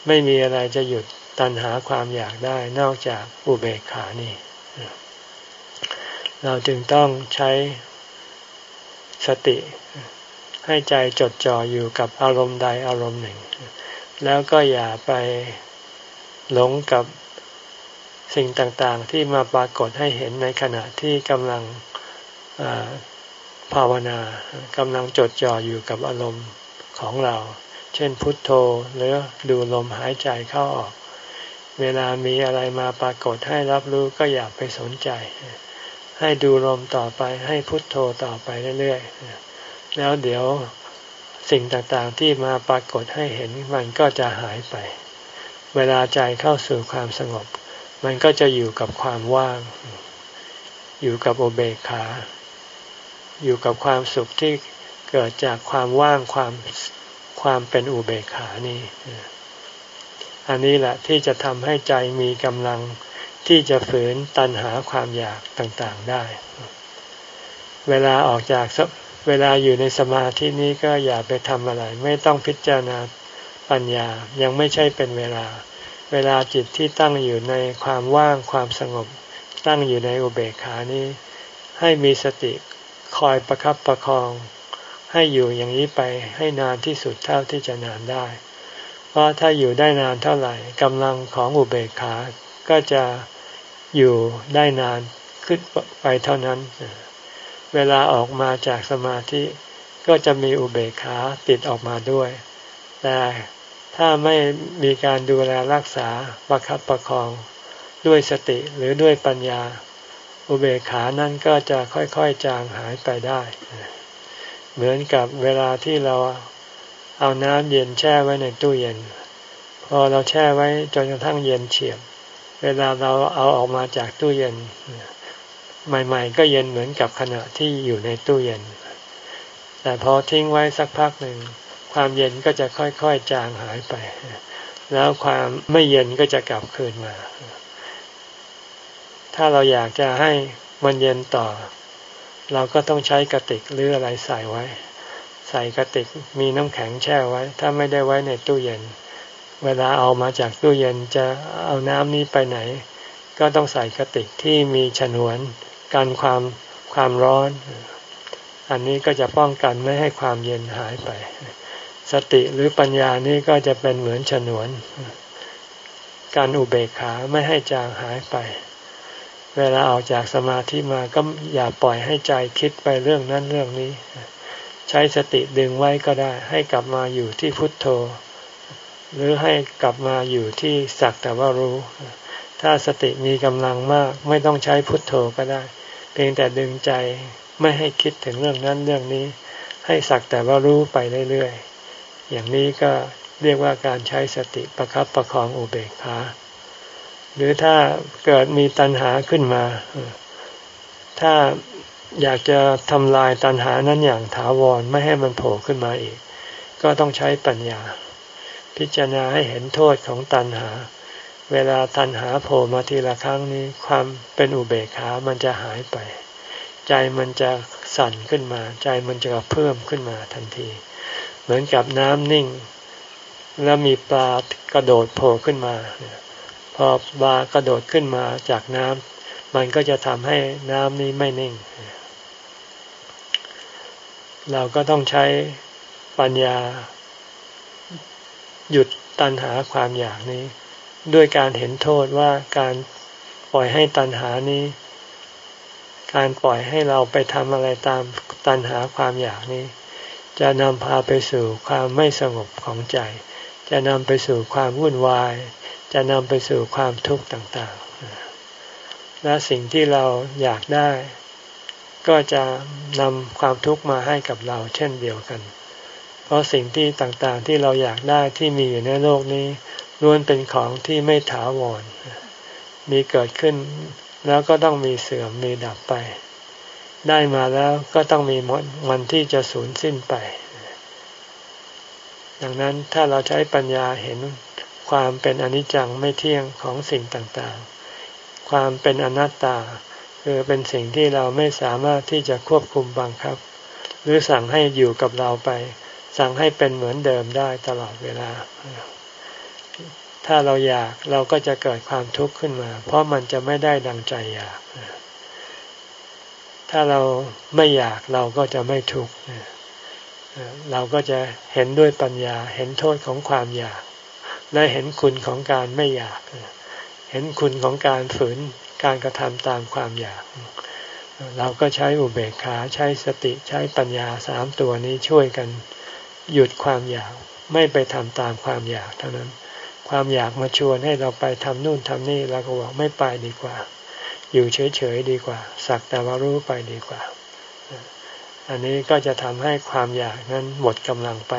ไม่มีอะไรจะหยุดตัณหาความอยากได้นอกจากอุเบกขานี่ เราจึงต้องใช้สติ ให้ใจจดจ่ออยู่กับอารมณ์ใดอารมณ์หนึ่ง แล้วก็อย่าไปหลงกับสิ่งต่างๆ ที่มาปรากฏให้เห็นในขณะที่กำลังภาวนากำลังจดจ่ออยู่กับอารมณ์ของเรา เช่นพุทโธหรือดูลมหายใจเข้าออก เวลามีอะไรมาปรากฏให้รับรู้ก็อย่าไปสนใจ ให้ดูลมต่อไปให้พุทโธต่อไปเรื่อยๆแล้วเดี๋ยวสิ่งต่างๆที่มาปรากฏให้เห็นมันก็จะหายไป เวลาใจเข้าสู่ความสงบ มันก็จะอยู่กับความว่าง อยู่กับโอเบคาอยู่กับความสุขที่เกิดจากความว่างความ ความเป็นอุเบกขานี่ อันนี้แหละที่จะทำให้ใจมีกำลังที่จะฝืนตันหาความอยากต่างๆได้ เวลาออกจากเวลาอยู่ในสมาธินี้ก็อย่าไปทำอะไร ไม่ต้องพิจารณาปัญญายังไม่ใช่เป็นเวลา เวลาจิตที่ตั้งอยู่ในความว่างความสงบ ตั้งอยู่ในอุเบกขานี้ ให้มีสติคอยประครับประคอง ให้อยู่อย่างนี้ไปให้นานที่สุดเท่าที่จะนานได้ เพราะถ้าอยู่ได้นานเท่าไหร่กำลังของอุเบกขา ก็จะอยู่ได้นานขึ้นไปเท่านั้น เวลาออกมาจากสมาธิก็จะมีอุเบกขาติดออกมาด้วย แต่ถ้าไม่มีการดูแลรักษาประคับประคองด้วยสติหรือด้วยปัญญา อุเบกขานั้นก็จะค่อยๆจางหายไปได้ เหมือนกับเวลาที่เราเอาน้ำเย็นแช่ไว้ในตู้เย็น พอเราแช่ไว้จนกระทั่งเย็นเฉียบ เวลาเราเอาออกมาจากตู้เย็น ใหม่ ๆ ก็เย็นเหมือนกับขณะที่อยู่ในตู้เย็น แต่พอทิ้งไว้สักพักหนึ่งความเย็นก็จะค่อยๆจางหายไป แล้วความไม่เย็นก็จะกลับคืนมา ถ้าเราอยากจะให้มันเย็นต่อ เราก็ต้องใช้กระติกหรืออะไรใส่ไว้ ใส่กระติกมีน้ำแข็งแช่ไว้ ถ้าไม่ได้ไว้ในตู้เย็น เวลาเอามาจากตู้เย็นจะเอาน้ำนี้ไปไหน ก็ต้องใส่กระติกที่มีฉนวนกันความความร้อน อันนี้ก็จะป้องกันไม่ให้ความเย็นหายไป สติหรือปัญญานี้ก็จะเป็นเหมือนฉนวน การอุเบกขาไม่ให้จางหายไป เวลาออกจากสมาธิมาก็อย่าปล่อยให้ใจคิดไปเรื่องนั้นเรื่องนี้ ใช้สติดึงไว้ก็ได้ ให้กลับมาอยู่ที่พุทโธ หรือให้กลับมาอยู่ที่สักแต่ว่ารู้ ถ้าสติมีกำลังมากไม่ต้องใช้พุทโธก็ได้ เพียงแต่ดึงใจไม่ให้คิดถึงเรื่องนั้นเรื่องนี้ ให้สักแต่ว่ารู้ไปเรื่อยๆอย่างนี้ก็เรียกว่าการใช้สติประครับประคองอุเบกขา หรือถ้าเกิดมีตัณหาขึ้นมา ถ้าอยากจะทำลายตัณหานั้นอย่างถาวรไม่ให้มันโผล่ขึ้นมาอีก ก็ต้องใช้ปัญญา พิจารณาให้เห็นโทษของตัณหา เวลาตัณหาโผล่มาทีละครั้งนี้ ความเป็นอุเบกขามันจะหายไป ใจมันจะสั่นขึ้นมา ใจมันจะเพิ่มขึ้นมาทันที เหมือนกับน้ำนิ่ง แล้วมีปลากระโดดโผล่ขึ้นมาพ อปลากระโดดขึ้นมาจากน้ำมันก็จะทำให้น้ำนี้ไม่นิ่ง เราก็ต้องใช้ปัญญา หยุดตันหาความอยากนี้ ด้วยการเห็นโทษว่าการปล่อยให้ตันหานี้ การปล่อยให้เราไปทำอะไรตามตันหาความอยากนี้ จะนำพาไปสู่ความไม่สงบของใจ จะนำไปสู่ความวุ่นวาย จะนำไปสู่ความทุกข์ต่างๆ และสิ่งที่เราอยากได้ ก็จะนำความทุกข์มาให้กับเราเช่นเดียวกัน เพราะสิ่งที่ต่างๆที่เราอยากได้ที่มีอยู่ในโลกนี้ล้วนเป็นของที่ไม่ถาวร มีเกิดขึ้น แล้วก็ต้องมีเสื่อมมีดับไป ได้มาแล้วก็ต้องมีวันที่จะสูญสิ้นไป ดังนั้นถ้าเราใช้ปัญญาเห็น ความเป็นอนิจจังไม่เที่ยงของสิ่งต่างๆ ความเป็นอนัตตา คือเป็นสิ่งที่เราไม่สามารถที่จะควบคุมบังคับ หรือสั่งให้อยู่กับเราไป สั่งให้เป็นเหมือนเดิมได้ตลอดเวลา ถ้าเราอยากเราก็จะเกิดความทุกข์ขึ้นมา เพราะมันจะไม่ได้ดังใจอยาก ถ้าเราไม่อยากเราก็จะไม่ทุกข์เราก็จะเห็นด้วยปัญญาเห็นโทษของความอยาก และเห็นคุณของการไม่อยาก เห็นคุณของการฝืนการกระทำตามความอยาก เราก็ใช้อุเบกขาใช้สติใช้ปัญญาสามตัวนี้ช่วยกันหยุดความอยากไม่ไปทำตามความอยากเท่านั้น ความอยากมาชวนให้เราไปทำนู่นทำนี่เราก็บอกไม่ไปดีกว่า อยู่เฉยๆดีกว่า สักแต่ว่ารู้ไปดีกว่า อันนี้ก็จะทำให้ความอยากนั้นหมดกำลังไป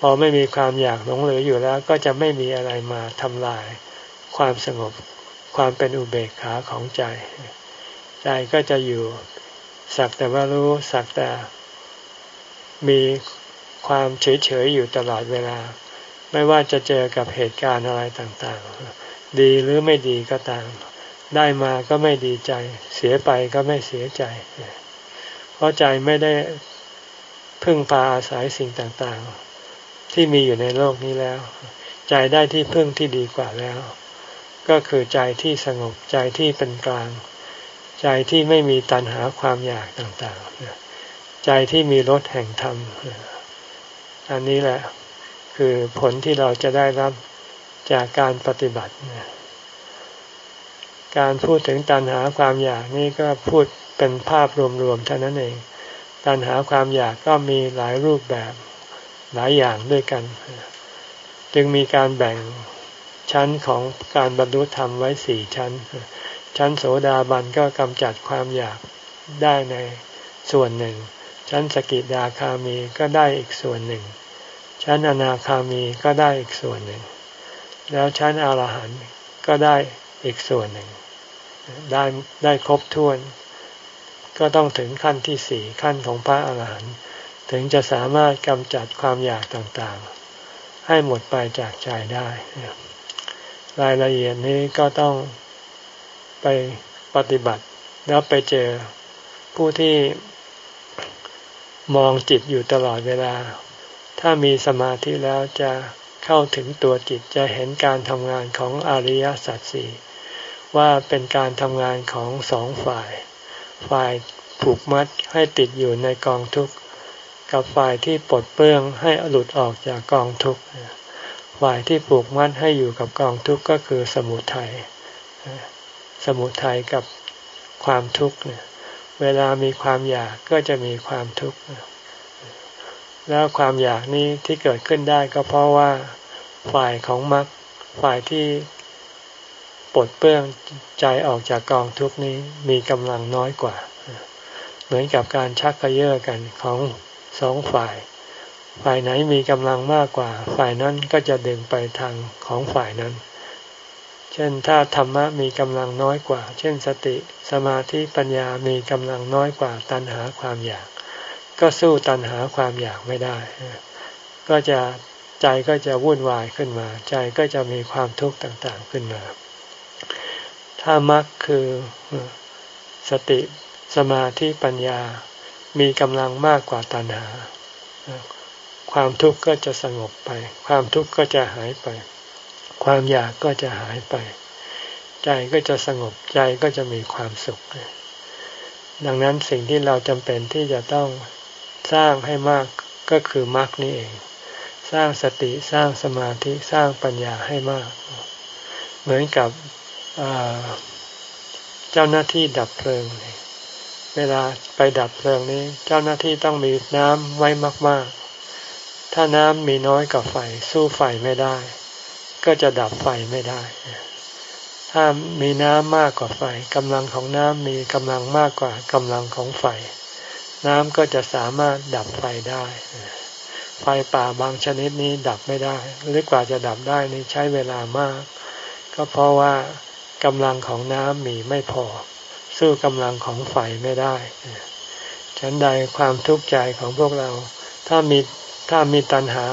พอไม่มีความอยากหลงเหลืออยู่แล้ว ก็จะไม่มีอะไรมาทำลาย ความสงบความเป็นอุเบกขาของใจ ใจก็จะอยู่สักแต่ว่ารู้สักแต่มีความเฉยๆอยู่ตลอดเวลา ไม่ว่าจะเจอกับเหตุการณ์อะไรต่างๆ ดีหรือไม่ดีก็ตาม ได้มาก็ไม่ดีใจ เสียไปก็ไม่เสียใจ เพราะใจไม่ได้พึ่งพาอาศัยสิ่งต่างๆ ที่มีอยู่ในโลกนี้แล้ว ใจได้ที่พึ่งที่ดีกว่าแล้ว ก็คือใจที่สงบใจที่เป็นกลาง ใจที่ไม่มีตัณหาความอยากต่างๆ ใจที่มีรสแห่งธรรม อันนี้แหละคือผลที่เราจะได้รับจากการปฏิบัติ การพูดถึงตัณหาความอยากนี่ก็พูดเป็นภาพรวมๆเท่านั้นเอง ตัณหาความอยากก็มีหลายรูปแบบ หลายอย่างด้วยกัน จึงมีการแบ่งชั้นของการบรรลุธรรมไว้สี่ชั้น ชั้นโสดาบันก็กำจัดความอยากได้ในส่วนหนึ่ง ชั้นสกิดาคามีก็ได้อีกส่วนหนึ่ง ชั้นอนาคามีก็ได้อีกส่วนหนึ่ง แล้วชั้นอรหันต์ก็ได้อีกส่วนหนึ่ง ได้ได้ครบถ้วน ก็ต้องถึงขั้นที่สี่ขั้นของพระอรหันต์ ถึงจะสามารถกำจัดความอยากต่างๆ ให้หมดไปจากใจได้ รายละเอียดนี้ก็ต้องไปปฏิบัติแล้วไปเจอผู้ที่มองจิตอยู่ตลอดเวลา ถ้ามีสมาธิแล้วจะเข้าถึงตัวจิตจะเห็นการทำงานของอริยสัจสี่ว่าเป็นการทำงานของสองฝ่าย ฝ่ายผูกมัดให้ติดอยู่ในกองทุกข์ กับฝ่ายที่ปลดเปลื้องให้หลุดออกจากกองทุกข์ฝ่ายที่ปลูกมัดให้อยู่กับกองทุกข์ก็คือสมุทัยสมุทัยกับความทุกข์เนี่ยเวลามีความอยากก็จะมีความทุกข์แล้วความอยากนี้ที่เกิดขึ้นได้ก็เพราะว่าฝ่ายของมรรคฝ่ายที่ปลดเปลื้องใจออกจากกองทุกข์นี้มีกำลังน้อยกว่า เหมือนกับการชักกระเยาะกันของ สองฝ่าย ฝ่ายไหนมีกำลังมากกว่า ฝ่ายนั้นก็จะดึงไปทางของฝ่ายนั้น เช่นถ้าธรรมะมีกำลังน้อยกว่า เช่นสติสมาธิปัญญามีกำลังน้อยกว่าตัณหาความอยาก ก็สู้ตัณหาความอยากไม่ได้ ก็จะใจก็จะวุ่นวายขึ้นมา ใจก็จะมีความทุกข์ต่างๆขึ้นมา ถ้ามรรคคือสติสมาธิปัญญา มีกำลังมากกว่าตัณหา ความทุกข์ก็จะสงบไป ความทุกข์ก็จะหายไป ความอยากก็จะหายไป ใจก็จะสงบใจก็จะมีความสุข ดังนั้นสิ่งที่เราจำเป็นที่จะต้องสร้างให้มากก็คือมรรคนี่เอง สร้างสติสร้างสมาธิสร้างปัญญาให้มาก เหมือนกับเจ้าหน้าที่ดับเพลิงเเวลาไปดับเพลิงนี้ เจ้าหน้าที่ต้องมีน้ำไว้มาก ๆ ถ้าน้ำมีน้อยกว่าไฟสู้ไฟไม่ได้ ก็จะดับไฟไม่ได้ ถ้ามีน้ำมากกว่าไฟกำลังของน้ำมีกำลังมากกว่ากำลังของไฟ น้ำก็จะสามารถดับไฟได้ ไฟป่าบางชนิดนี้ดับไม่ได้ หรือกว่าจะดับได้นี่ใช้เวลามาก ก็เพราะว่ากำลังของน้ำมีไม่พอ สู้กำลังของไฟไม่ได้ฉันใดความทุกข์ใจของพวกเรา ถ้ามีถ้ามีตัณหา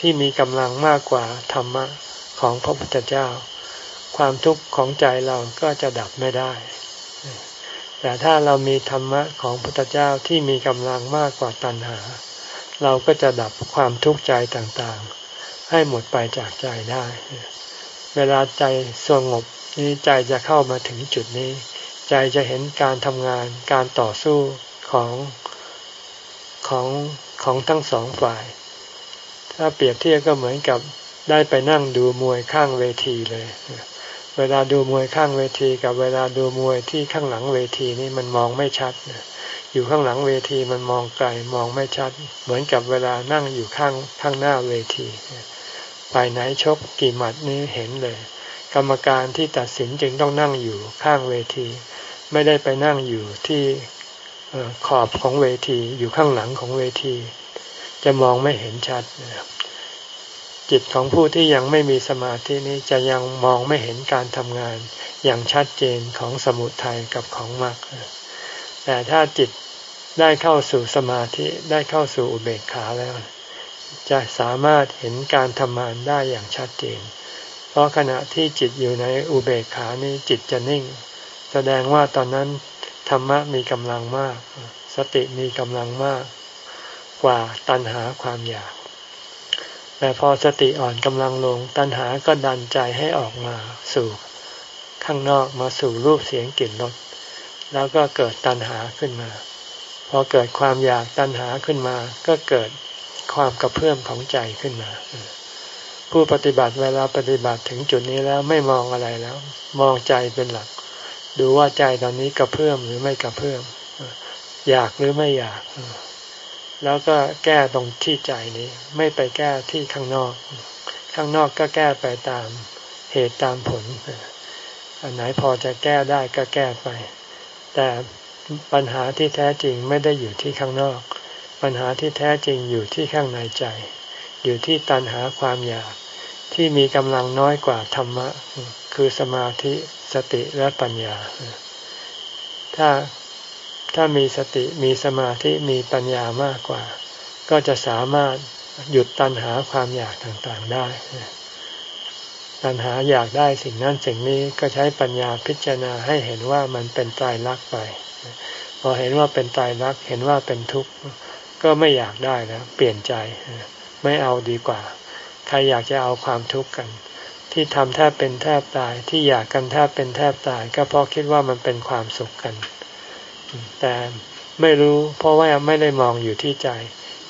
ที่มีกำลังมากกว่าธรรมะของพระพุทธเจ้า ความทุกข์ของใจเราก็จะดับไม่ได้ แต่ถ้าเรามีธรรมะของพระพุทธเจ้าที่มีกำลังมากกว่าตัณหา เราก็จะดับความทุกข์ใจต่างๆ ให้หมดไปจากใจได้ เวลาใจสงบนี้ใจจะเข้ามาถึงจุดนี้ ใจจะเห็นการทำงานการต่อสู้ของของของทั้งสองฝ่าย ถ้าเปรียบเทียบก็เหมือนกับได้ไปนั่งดูมวยข้างเวทีเลย เวลาดูมวยข้างเวที กับเวลาดูมวยที่ข้างหลังเวทีนี่มันมองไม่ชัด อยู่ข้างหลังเวทีมันมองไกลมองไม่ชัด เหมือนกับเวลานั่งอยู่ข้างข้างหน้าเวทีฝ่ายไหนชกกี่หมัดนี้เห็นเลย กรรมการที่ตัดสินจึงต้องนั่งอยู่ข้างเวที ไม่ได้ไปนั่งอยู่ที่ขอบของเวทีอยู่ข้างหลังของเวที จะมองไม่เห็นชัดจิตของผู้ที่ยังไม่มีสมาธินี้จะยังมองไม่เห็นการทำงานอย่างชัดเจนของสมุทัยกับของมรรคแต่ถ้าจิตได้เข้าสู่สมาธิได้เข้าสู่อุเบกขาแล้ว จะสามารถเห็นการทำงานได้อย่างชัดเจน เพราะขณะที่จิตอยู่ในอุเบกขานี้จิตจะนิ่ง แสดงว่าตอนนั้นธรรมะมีกำลังมาก สติมีกำลังมากกว่าตัณหาความอยาก แต่พอสติอ่อนกำลังลง ตัณหาก็ดันใจให้ออกมาสู่ข้างนอกมาสู่รูปเสียงกลิ่นรสแล้วก็เกิดตัณหาขึ้นมา พอเกิดความอยากตัณหาขึ้นมา ก็เกิดความกระเพื่อมของใจขึ้นมา ผู้ปฏิบัติเวลาปฏิบัติถึงจุดนี้แล้วไม่มองอะไรแล้ว มองใจเป็นหลัก ดูว่าใจตอนนี้กระเพื่อมหรือไม่กระเพื่อมอยากหรือไม่อยาก แล้วก็แก้ตรงที่ใจนี้ ไม่ไปแก้ที่ข้างนอก ข้างนอกก็แก้ไปตามเหตุตามผล อันไหนพอจะแก้ได้ก็แก้ไป แต่ปัญหาที่แท้จริงไม่ได้อยู่ที่ข้างนอก ปัญหาที่แท้จริงอยู่ที่ข้างในใจ อยู่ที่ตัณหาความอยากที่มีกำลังน้อยกว่าธรรมะ คือสมาธิสติและปัญญา ถ้าถ้ามีสติมีสมาธิมีปัญญามากกว่า ก็จะสามารถหยุดตัณหาความอยากต่างๆได้ ตัณหาอยากได้สิ่งนั้นสิ่งนี้ก็ใช้ปัญญาพิจารณาให้เห็นว่ามันเป็นตายรักไป พอเห็นว่าเป็นตายรักเห็นว่าเป็นทุกข์ก็ไม่อยากได้แล้วเปลี่ยนใจ ไม่เอาดีกว่า ใครอยากจะเอาความทุกข์กัน ที่ทำแทบเป็นแทบตายที่อยากกันแทบเป็นแทบตาย ก็เพราะคิดว่ามันเป็นความสุขกัน แต่ไม่รู้เพราะว่าไม่ได้มองอยู่ที่ใจ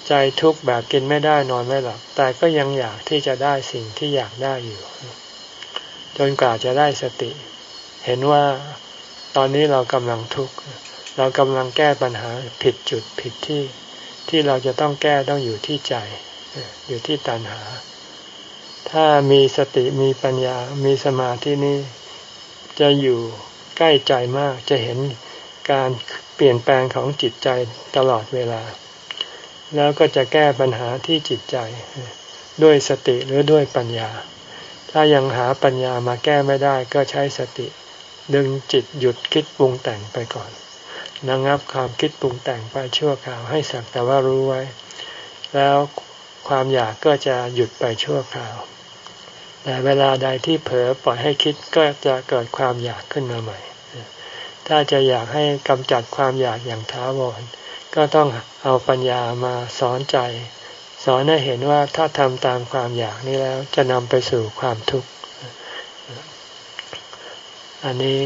ใจทุกข์แบบกินไม่ได้นอนไม่หลับแต่ก็ยังอยากที่จะได้สิ่งที่อยากได้อยู่ จนกว่าจะได้สติ เห็นว่าตอนนี้เรากำลังทุกข์เรากำลังแก้ปัญหาผิดจุดผิดที่ที่เราจะต้องแก้ต้องอยู่ที่ใจ อยู่ที่ตัณหา ถ้ามีสติมีปัญญา มีสมาธินี้ จะอยู่ใกล้ใจมาก จะเห็นการเปลี่ยนแปลงของจิตใจตลอดเวลา แล้วก็จะแก้ปัญหาที่จิตใจ ด้วยสติหรือด้วยปัญญา ถ้ายังหาปัญญามาแก้ไม่ได้ก็ใช้สติ ดึงจิตหยุดคิดปรุงแต่งไปก่อนระงับความคิดปรุงแต่งไปชั่วคราวให้สักแต่ว่ารู้ไว้ แล้วความอยากก็จะหยุดไปชั่วคราว แต่เวลาใดที่เผลอปล่อยให้คิดก็จะเกิดความอยากขึ้นมาใหม่ ถ้าจะอยากให้กำจัดความอยากอย่างท้าวรก็ต้องเอาปัญญามาสอนใจ สอนให้เห็นว่าถ้าทำตามความอยากนี้แล้วจะนำไปสู่ความทุกข์ อันนี้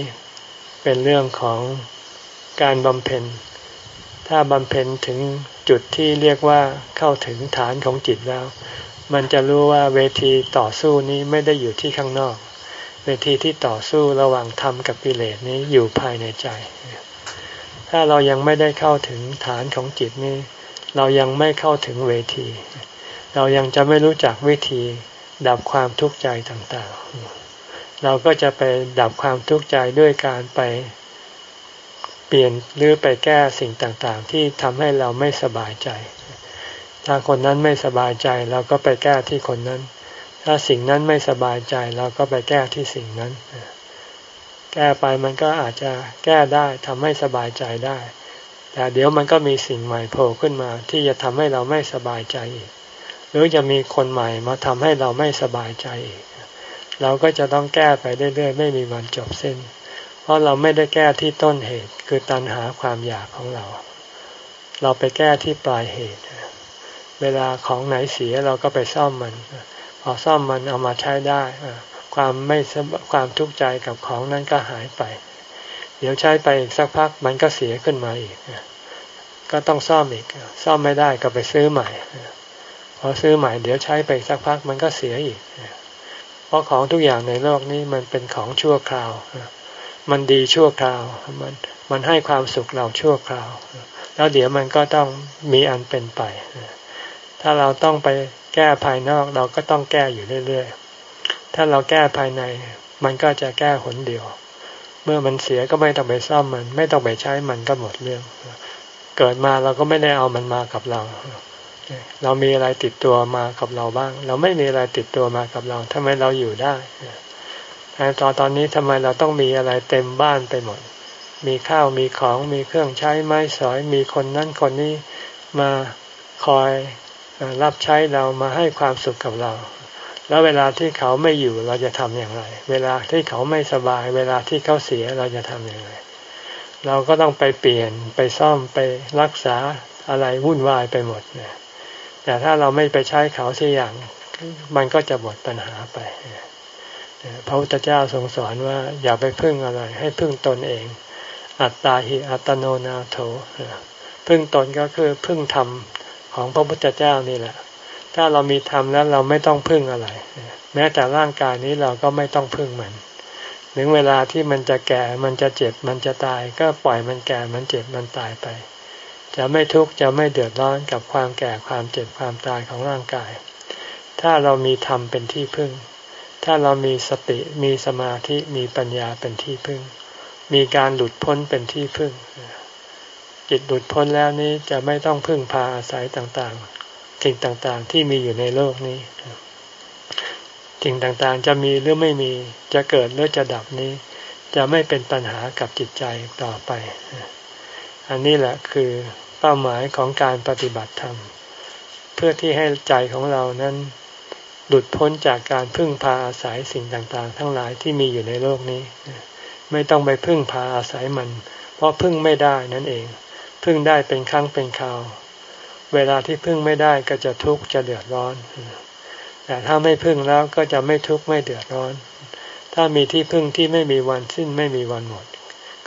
เป็นเรื่องของการบำเพ็ญ ถ้าบำเพ็ญถึงจุดที่เรียกว่าเข้าถึงฐานของจิตแล้ว มันจะรู้ว่าเวทีต่อสู้นี้ไม่ได้อยู่ที่ข้างนอก เวทีที่ต่อสู้ระหว่างธรรมกับกิเลสนี้อยู่ภายในใจ ถ้าเรายังไม่ได้เข้าถึงฐานของจิตนี้ เรายังไม่เข้าถึงเวที เรายังจะไม่รู้จักวิธี ดับความทุกข์ใจต่างๆ เราก็จะไปดับความทุกข์ใจด้วยการไปเปลี่ยนหรือไปแก้สิ่งต่างๆ ที่ทำให้เราไม่สบายใจ ถ้าคนนั้นไม่สบายใจเราก็ไปแก้ที่คนนั้น ถ้าสิ่งนั้นไม่สบายใจเราก็ไปแก้ที่สิ่งนั้น แก้ไปมันก็อาจจะแก้ได้ทำให้สบายใจได้ แต่เดี๋ยวมันก็มีสิ่งใหม่โผล่ขึ้นมา ที่จะทำให้เราไม่สบายใจอีก หรือจะมีคนใหม่มาทำให้เราไม่สบายใจอีก เราก็จะต้องแก้ไปเรื่อยๆไม่มีวันจบสิ้น เพราะเราไม่ได้แก้ที่ต้นเหตุ คือตัณหาความอยากของเรา เราไปแก้ที่ปลายเหตุ เวลาของไหนเสียเราก็ไปซ่อมมัน พอซ่อมมันเอามาใช้ได้ความไม่ความทุกข์ใจกับของนั้นก็หายไป เดี๋ยวใช้ไปอีกสักพักมันก็เสียขึ้นมาอีกก็ต้องซ่อมอีก ซ่อมไม่ได้ก็ไปซื้อใหม่พอซื้อใหม่เดี๋ยวใช้ไปสักพักมันก็เสียอีกเพราะของทุกอย่างในโลกนี้มันเป็นของชั่วคราว มันดีชั่วคราว มันมันให้ความสุขเราชั่วคราว แล้วเดี๋ยวมันก็ต้องมีอันเป็นไป ถ้าเราต้องไปแก้ภายนอกเราก็ต้องแก้อยู่เรื่อยๆ ถ้าเราแก้ภายใน มันก็จะแก้หนเดียว เมื่อมันเสียก็ไม่ต้องไปซ่อมมัน ไม่ต้องไปใช้มันก็หมดเรื่อง เกิดมาเราก็ไม่ได้เอามันมากับเรา เรามีอะไรติดตัวมากับเราบ้าง เราไม่มีอะไรติดตัวมากับเราทำไมเราอยู่ได้ตอนตอนนี้ทำไมเราต้องมีอะไรเต็มบ้านไปหมด มีข้าวมีของมีเครื่องใช้ไม้สอยมีคนนั้นคนนี้มาคอย รับใช้เรามาให้ความสุขกับเรา แล้วเวลาที่เขาไม่อยู่เราจะทำอย่างไร เวลาที่เขาไม่สบาย เวลาที่เขาเสียเราจะทำอย่างไร เราก็ต้องไปเปลี่ยนไปซ่อมไปรักษาอะไรวุ่นวายไปหมดเนี่ยแต่ถ้าเราไม่ไปใช้เขาสักอย่าง มันก็จะหมดปัญหาไปพระพุทธเจ้าทรงสอนว่าอย่าไปพึ่งอะไร ให้พึ่งตนเอง อัตตาหิอัตโนนาโถพึ่งตนก็คือพึ่งธรรม ของพระพุทธเจ้านี่แหละ ถ้าเรามีธรรมแล้วเราไม่ต้องพึ่งอะไร แม้แต่ร่างกายนี้เราก็ไม่ต้องพึ่งมัน ถึงเวลาที่มันจะแก่ มันจะเจ็บ มันจะตาย ก็ปล่อยมันแก่ มันเจ็บ มันตายไป จะไม่ทุกข์ จะไม่เดือดร้อนกับความแก่ ความเจ็บ ความตายของร่างกาย ถ้าเรามีธรรมเป็นที่พึ่ง ถ้าเรามีสติ มีสมาธิ มีปัญญาเป็นที่พึ่ง มีการหลุดพ้นเป็นที่พึ่ง จิตหลุดพ้นแล้วนี้จะไม่ต้องพึ่งพาอาศัยต่างๆ สิ่งต่างๆที่มีอยู่ในโลกนี้ สิ่งต่างๆจะมีหรือไม่มีจะเกิดหรือจะดับนี้ จะไม่เป็นปัญหากับจิตใจต่อไป อันนี้แหละคือเป้าหมายของการปฏิบัติธรรม เพื่อที่ให้ใจของเรานั้นหลุดพ้นจากการพึ่งพาอาศัยสิ่งต่างๆ ทั้งหลายที่มีอยู่ในโลกนี้ ไม่ต้องไปพึ่งพาอาศัยมัน เพราะพึ่งไม่ได้นั่นเอง พึ่งได้เป็นครั้งเป็นคราว เวลาที่พึ่งไม่ได้ก็จะทุกข์จะเดือดร้อน แต่ถ้าไม่พึ่งแล้วก็จะไม่ทุกข์ไม่เดือดร้อน ถ้ามีที่พึ่งที่ไม่มีวันสิ้นไม่มีวันหมด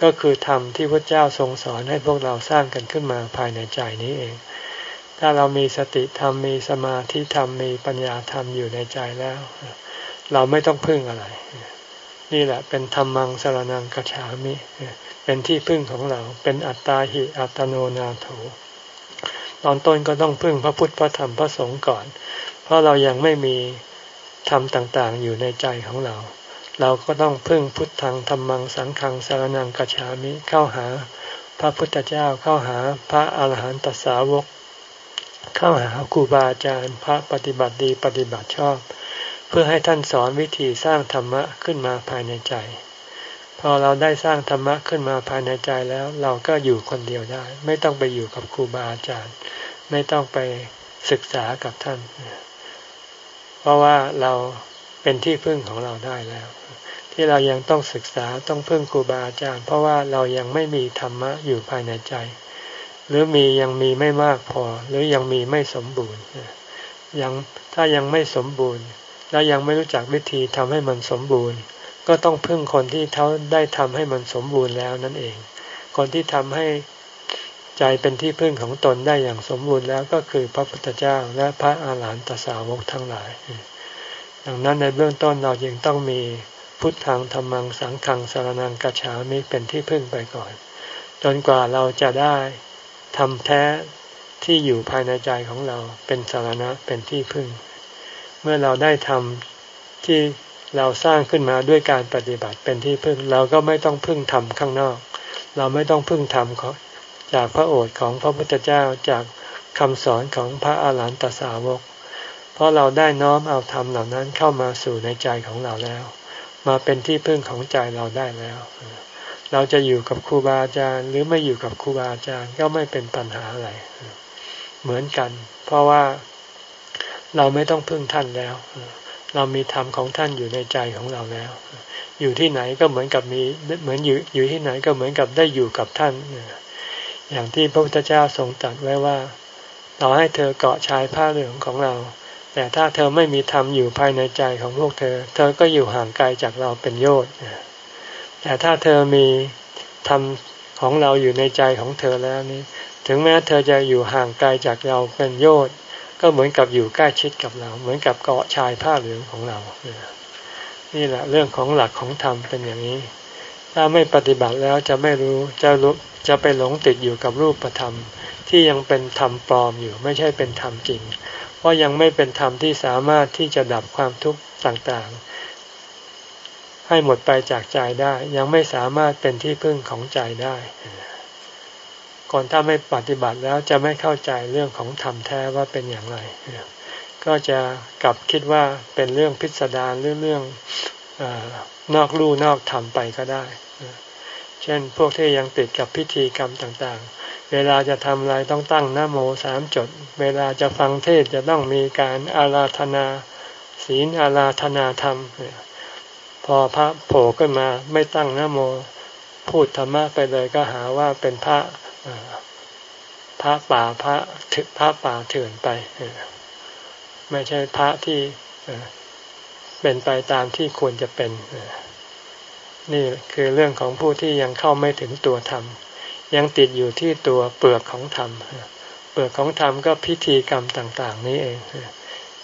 ก็คือธรรมที่พระเจ้าทรงสอนให้พวกเราสร้างกันขึ้นมาภายในใจนี้เอง ถ้าเรามีสติธรรมมีสมาธิธรรมมีปัญญาธรรมอยู่ในใจแล้ว เราไม่ต้องพึ่งอะไร นี่แหละเป็นธรรมังสรนังกัจฉามิเป็นที่พึ่งของเราเป็นอัตตาหิอัตโนนาโถตอนต้นก็ต้องพึ่งพระพุทธพระธรรมพระสงฆ์ก่อน เพราะเรายังไม่มีธรรมต่างๆ อยู่ในใจของเรา เราก็ต้องพึ่งพุทธังธรรมังสังฆังสารนังกัจฉามิเข้าหา พระพุทธเจ้าเข้าหาพระอาหารหันตสาวก เข้าหาครูบาอาจารย์ พระปฏิบัติดีปฏิบัติชอบ เพื่อให้ท่านสอนวิธีสร้างธรรมะขึ้นมาภายในใจ พอเราได้สร้างธรรมะขึ้นมาภายในใจแล้ว เราก็อยู่คนเดียวได้ ไม่ต้องไปอยู่กับครูบาอาจารย์ ไม่ต้องไปศึกษากับท่าน เพราะว่าเราเป็นที่พึ่งของเราได้แล้ว ที่เรายังต้องศึกษาต้องพึ่งครูบาอาจารย์ เพราะว่าเรายังไม่มีธรรมะอยู่ภายในใจ หรือมียังมีไม่มากพอ หรือยังมีไม่สมบูรณ์ยังถ้ายังไม่สมบูรณ์ และยังไม่รู้จักวิธีทำให้มันสมบูรณ์ ก็ต้องพึ่งคนที่เขาได้ทำให้มันสมบูรณ์แล้วนั่นเอง คนที่ทำให้ใจเป็นที่พึ่งของตนได้อย่างสมบูรณ์แล้วก็คือพระพุทธเจ้าและพระอาหารหันตสาวกทั้งหลาย ดังนั้นในเบื้องต้นเรายังต้องมีพุทธังธรรมังสังฆังสารนังกัจฉามิเป็นที่พึ่งไปก่อน จนกว่าเราจะได้ทำแท้ที่อยู่ภายในใจของเราเป็นสารณะเป็นที่พึ่ง เมื่อเราได้ทำที่เราสร้างขึ้นมาด้วยการปฏิบัติเป็นที่พึ่ง เราก็ไม่ต้องพึ่งทำข้างนอก เราไม่ต้องพึ่งทำจากพระโอษฐ์ของพระพุทธเจ้าจากคำสอนของพระอาหารหันตสาวก เพราะเราได้น้อมเอาธรรมเหล่านั้นเข้ามาสู่ในใจของเราแล้ว มาเป็นที่พึ่งของใจเราได้แล้ว เราจะอยู่กับครูบาอาจารย์ หรือไม่อยู่กับครูบาอาจารย์ก็ไม่เป็นปัญหาอะไร เหมือนกัน เพราะว่า เราไม่ต้องพึ่งท่านแล้ว เรามีธรรมของท่านอยู่ในใจของเราแล้ว อยู่ที่ไหนก็เหมือนกับมีเหมือนอยู่อยู่ที่ไหนก็เหมือนกับได้อยู่กับท่าน อย่างที่พระพุทธเจ้าทรงตรัสไว้ว่า ต่อให้เธอเกาะชายผ้าเหลืองของเรา แต่ถ้าเธอไม่มีธรรมอยู่ภายในใจของพวกเธอ เธอก็อยู่ห่างไกลจากเราเป็นโยชน์แต่ถ้าเธอมีธรรมของเราอยู่ในใจของเธอแล้วนี้ ถึงแม้เธอจะอยู่ห่างไกลจากเราเป็นโยชน์ ก็เหมือนกับอยู่ใกล้ชิดกับเรา เหมือนกับเกาะชายผ้าเหลืองของเรา นี่แหละเรื่องของหลักของธรรมเป็นอย่างนี้ ถ้าไม่ปฏิบัติแล้วจะไม่รู้จะรู้จะไปหลงติดอยู่กับรูปธรรม ที่ยังเป็นธรรมปลอมอยู่ไม่ใช่เป็นธรรมจริง เพราะยังไม่เป็นธรรมที่สามารถที่จะดับความทุกข์ต่างๆ ให้หมดไปจากใจได้ ยังไม่สามารถเป็นที่พึ่งของใจได้ ก่อนถ้าไม่ปฏิบัติแล้วจะไม่เข้าใจเรื่องของธรรมแท้ว่าเป็นอย่างไร ก็จะกลับคิดว่าเป็นเรื่องพิสดารหรือเรื่องอนอกลู่นอกธรรมไปก็ได้ เช่นพวกที่ยังติดกับพิธีกรรมต่างๆ เวลาจะทำอะไรต้องตั้งนโมสามจด เวลาจะฟังเทศจะต้องมีการอาราธนาศีลอาราธนาธรรม พอพระโผล่ขึ้นมาไม่ตั้งนโมพูดธรรมะไปเลยก็หาว่าเป็นพระ พระป่าพระพระป่าเถื่อนไปไม่ใช่พระที่เป็นไปตามที่ควรจะเป็น นี่คือเรื่องของผู้ที่ยังเข้าไม่ถึงตัวธรรม ยังติดอยู่ที่ตัวเปลือกของธรรม เปลือกของธรรมก็พิธีกรรมต่าง ๆ นี้เอง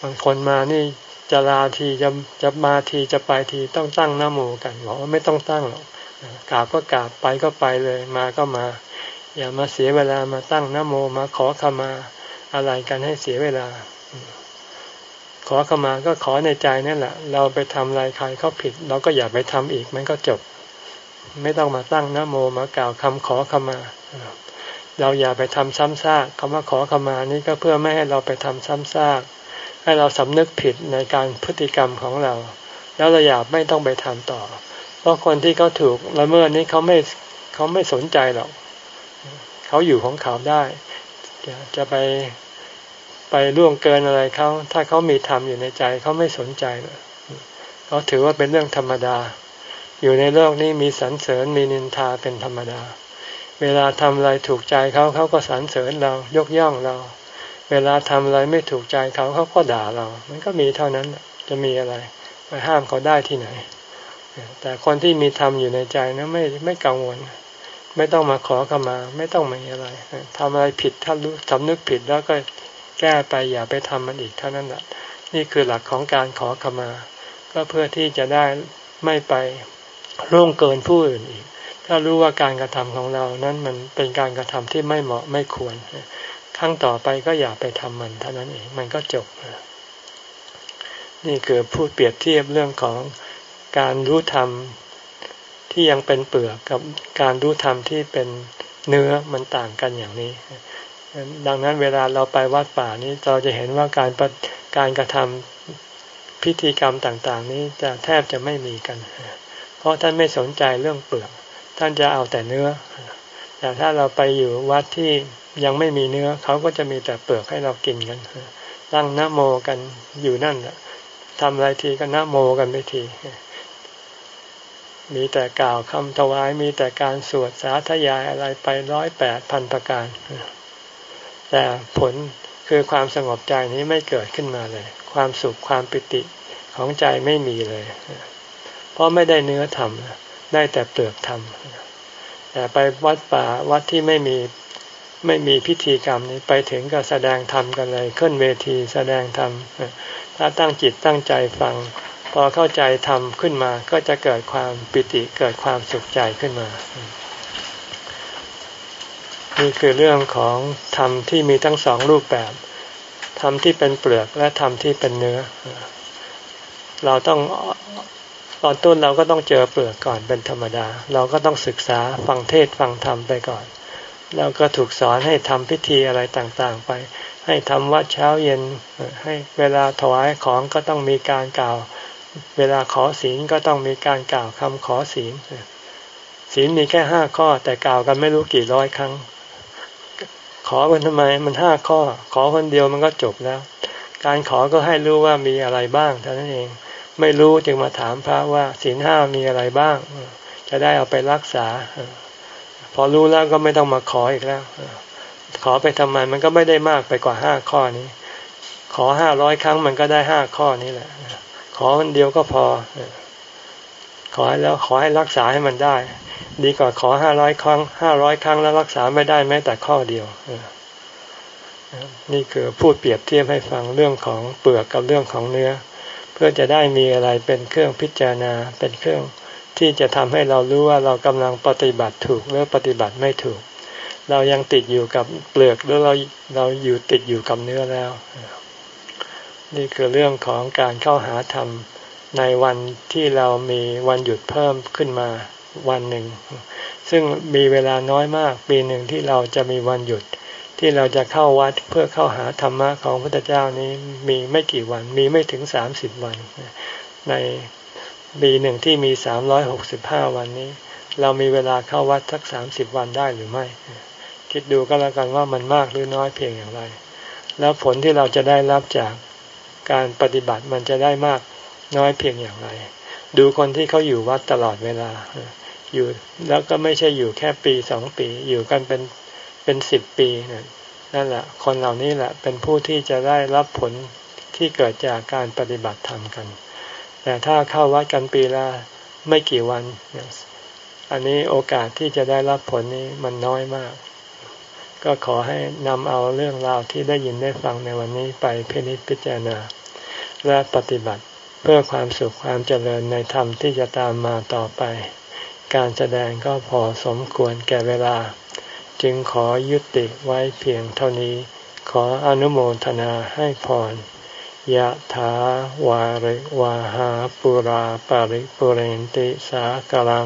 บางคนมานี่จะลาทีจะจะมาทีจะไปทีต้องตั้งน้ำโมกันบอกว่าไม่ต้องตั้งหรอกกราบก็กราบไปก็ไปเลยมาก็มา อย่ามาเสียเวลามาตั้งน้ำโมมาขอขมาอะไรกันให้เสียเวลา ขอขมาก็ขอในใจนั่นแหละ เราไปทำอะไรใครเขาผิด เราก็อย่าไปทำอีกมันก็จบ ไม่ต้องมาตั้งน้ำโมมากล่าวคำขอขมาเราอย่าไปทำซ้ำซากคำว่าขอขมานี่ก็เพื่อไม่ให้เราไปทำซ้ำซากให้เราสำนึกผิดในการพฤติกรรมของเรา แล้วเราอย่าไม่ต้องไปทำต่อ เพราะคนที่เขาถูกละเมิดนี้เขาไม่เขาไม่สนใจหรอก เขาอยู่ของเขาได้จะจะไปไปล่วงเกินอะไรเขาถ้าเขามีธรรมอยู่ในใจเขาไม่สนใจเลยเขาถือว่าเป็นเรื่องธรรมดา อยู่ในโลกนี้มีสรรเสริญมีนินทาเป็นธรรมดา เวลาทำอะไรถูกใจเขาเขาก็สรรเสริญเรายกย่องเรา เวลาทำอะไรไม่ถูกใจเขาเขาก็ด่าเรา มันก็มีเท่านั้นจะมีอะไร ไปห้ามเขาได้ที่ไหน แต่คนที่มีธรรมอยู่ในใจนะไม่ไม่กังวล ไม่ต้องมาขอขมา ไม่ต้องมีอะไรทำอะไรผิดถ้ารู้สำนึกผิดแล้วก็แก้ไปอย่าไปทำมันอีกเท่านั้นแหละนี่คือหลักของการขอขมา ก็เพื่อที่จะได้ไม่ไปร่วงเกินผู้อื่นอีก ถ้ารู้ว่าการกระทำของเรานั้นมันเป็นการกระทำที่ไม่เหมาะไม่ควรครั้งต่อไปก็อย่าไปทำมันเท่านั้นเองมันก็จบ นี่คือพูดเปรียบเทียบเรื่องของการรู้ธรรม ที่ยังเป็นเปลือกกับการรู้ธรรมที่เป็นเนื้อมันต่างกันอย่างนี้ ดังนั้นเวลาเราไปวัดป่านี้เราจะเห็นว่าการการกระทำพิธีกรรมต่างๆ นี้จะแทบจะไม่มีกัน เพราะท่านไม่สนใจเรื่องเปลือก ท่านจะเอาแต่เนื้อ แต่ถ้าเราไปอยู่วัดที่ยังไม่มีเนื้อเขาก็จะมีแต่เปลือกให้เรากินกัน ตั้งนโมกันอยู่นั่นแหละทำอะไรทีก็นโมกันไปที มีแต่กล่าวคำถวายมีแต่การสวดสาธยายอะไรไปร้อยแปดพันประการ แต่ผลคือความสงบใจนี้ไม่เกิดขึ้นมาเลย ความสุขความปิติของใจไม่มีเลย เพราะไม่ได้เนื้อธรรมได้แต่เปลือกธรรมแต่ไปวัดป่าวัดที่ไม่มีไม่มีพิธีกรรมนี้ไปถึงก็แสดงธรรมกันเลย ขึ้นเวทีแสดงธรรมถ้าตั้งจิตตั้งใจฟัง พอเข้าใจธรรมขึ้นมาก็จะเกิดความปิติเกิดความสุขใจขึ้นมา นี่คือเรื่องของธรรมที่มีทั้งสองรูปแบบธรรมที่เป็นเปลือกและธรรมที่เป็นเนื้อ เราต้องตอนต้นเราก็ต้องเจอเปลือกก่อนเป็นธรรมดา เราก็ต้องศึกษาฟังเทศฟังธรรมไปก่อนแล้วก็ถูกสอนให้ทำพิธีอะไรต่างๆ ไป ให้ทำวัดเช้าเย็นให้เวลาถวายของก็ต้องมีการกล่าว เวลาขอศีลก็ต้องมีการกล่าวคำขอศีลศีลมีแค่ห้าข้อ แต่กล่าวกันไม่รู้กี่ร้อยครั้ง ขอมันทำไมมันห้าข้อ ขอคนเดียวมันก็จบแล้ว การขอก็ให้รู้ว่ามีอะไรบ้างเท่านั้นเอง ไม่รู้จึงมาถามพระว่าศีลห้ามีอะไรบ้าง จะได้เอาไปรักษา พอรู้แล้วก็ไม่ต้องมาขออีกแล้ว ขอไปทำไมมันก็ไม่ได้มากไปกว่าห้าข้อนี้ ขอห้าร้อยครั้งมันก็ได้ห้าข้อนี้แหละ ขอมันเดียวก็พอ ขอให้แล้วขอให้รักษาให้มันได้ ดีกว่าขอห้าร้อยครั้งห้าร้อยครั้งแล้วรักษาไม่ได้แม้แต่ข้อเดียวนี่คือพูดเปรียบเทียบให้ฟังเรื่องของเปลือกกับเรื่องของเนื้อ เพื่อจะได้มีอะไรเป็นเครื่องพิจารณาเป็นเครื่องที่จะทำให้เรารู้ว่าเรากำลังปฏิบัติถูกหรือปฏิบัติไม่ถูก เรายังติดอยู่กับเปลือกหรือเราเราอยู่ติดอยู่กับเนื้อแล้ว นี่คือเรื่องของการเข้าหาธรรมในวันที่เรามีวันหยุดเพิ่มขึ้นมาวันหนึ่ง ซึ่งมีเวลาน้อยมากปีหนึ่งที่เราจะมีวันหยุด ที่เราจะเข้าวัดเพื่อเข้าหาธรรมะของพระพุทธเจ้านี้มีไม่กี่วันมีไม่ถึงสามสิบวัน ในปีหนึ่งที่มีสามร้อยหกสิบห้าวันนี้ เรามีเวลาเข้าวัดสักสามสิบวันได้หรือไม่ คิดดูก็แล้วกันว่ามันมากหรือน้อยเพียงอย่างไร แล้วผลที่เราจะได้รับจาก การปฏิบัติมันจะได้มากน้อยเพียงอย่างไร ดูคนที่เขาอยู่วัดตลอดเวลา อยู่แล้วก็ไม่ใช่อยู่แค่ปีสองปี อยู่กันเป็นเป็นสิบปีนั่นแหละ คนเหล่านี้แหละเป็นผู้ที่จะได้รับผลที่เกิดจากการปฏิบัติธรรมกัน แต่ถ้าเข้าวัดกันปีละไม่กี่วัน อันนี้โอกาสที่จะได้รับผลนี้มันน้อยมาก ก็ขอให้นำเอาเรื่องราวที่ได้ยินได้ฟังในวันนี้ไปพินิจพิจารณา และปฏิบัติเพื่อความสุขความเจริญในธรรมที่จะตามมาต่อไป การแสดงก็พอสมควรแก่เวลา จึงขอยุติไว้เพียงเท่านี้ ขออนุโมทนาให้พรยะถาวาริวาหาปุราปาริปุเรนติสากลัง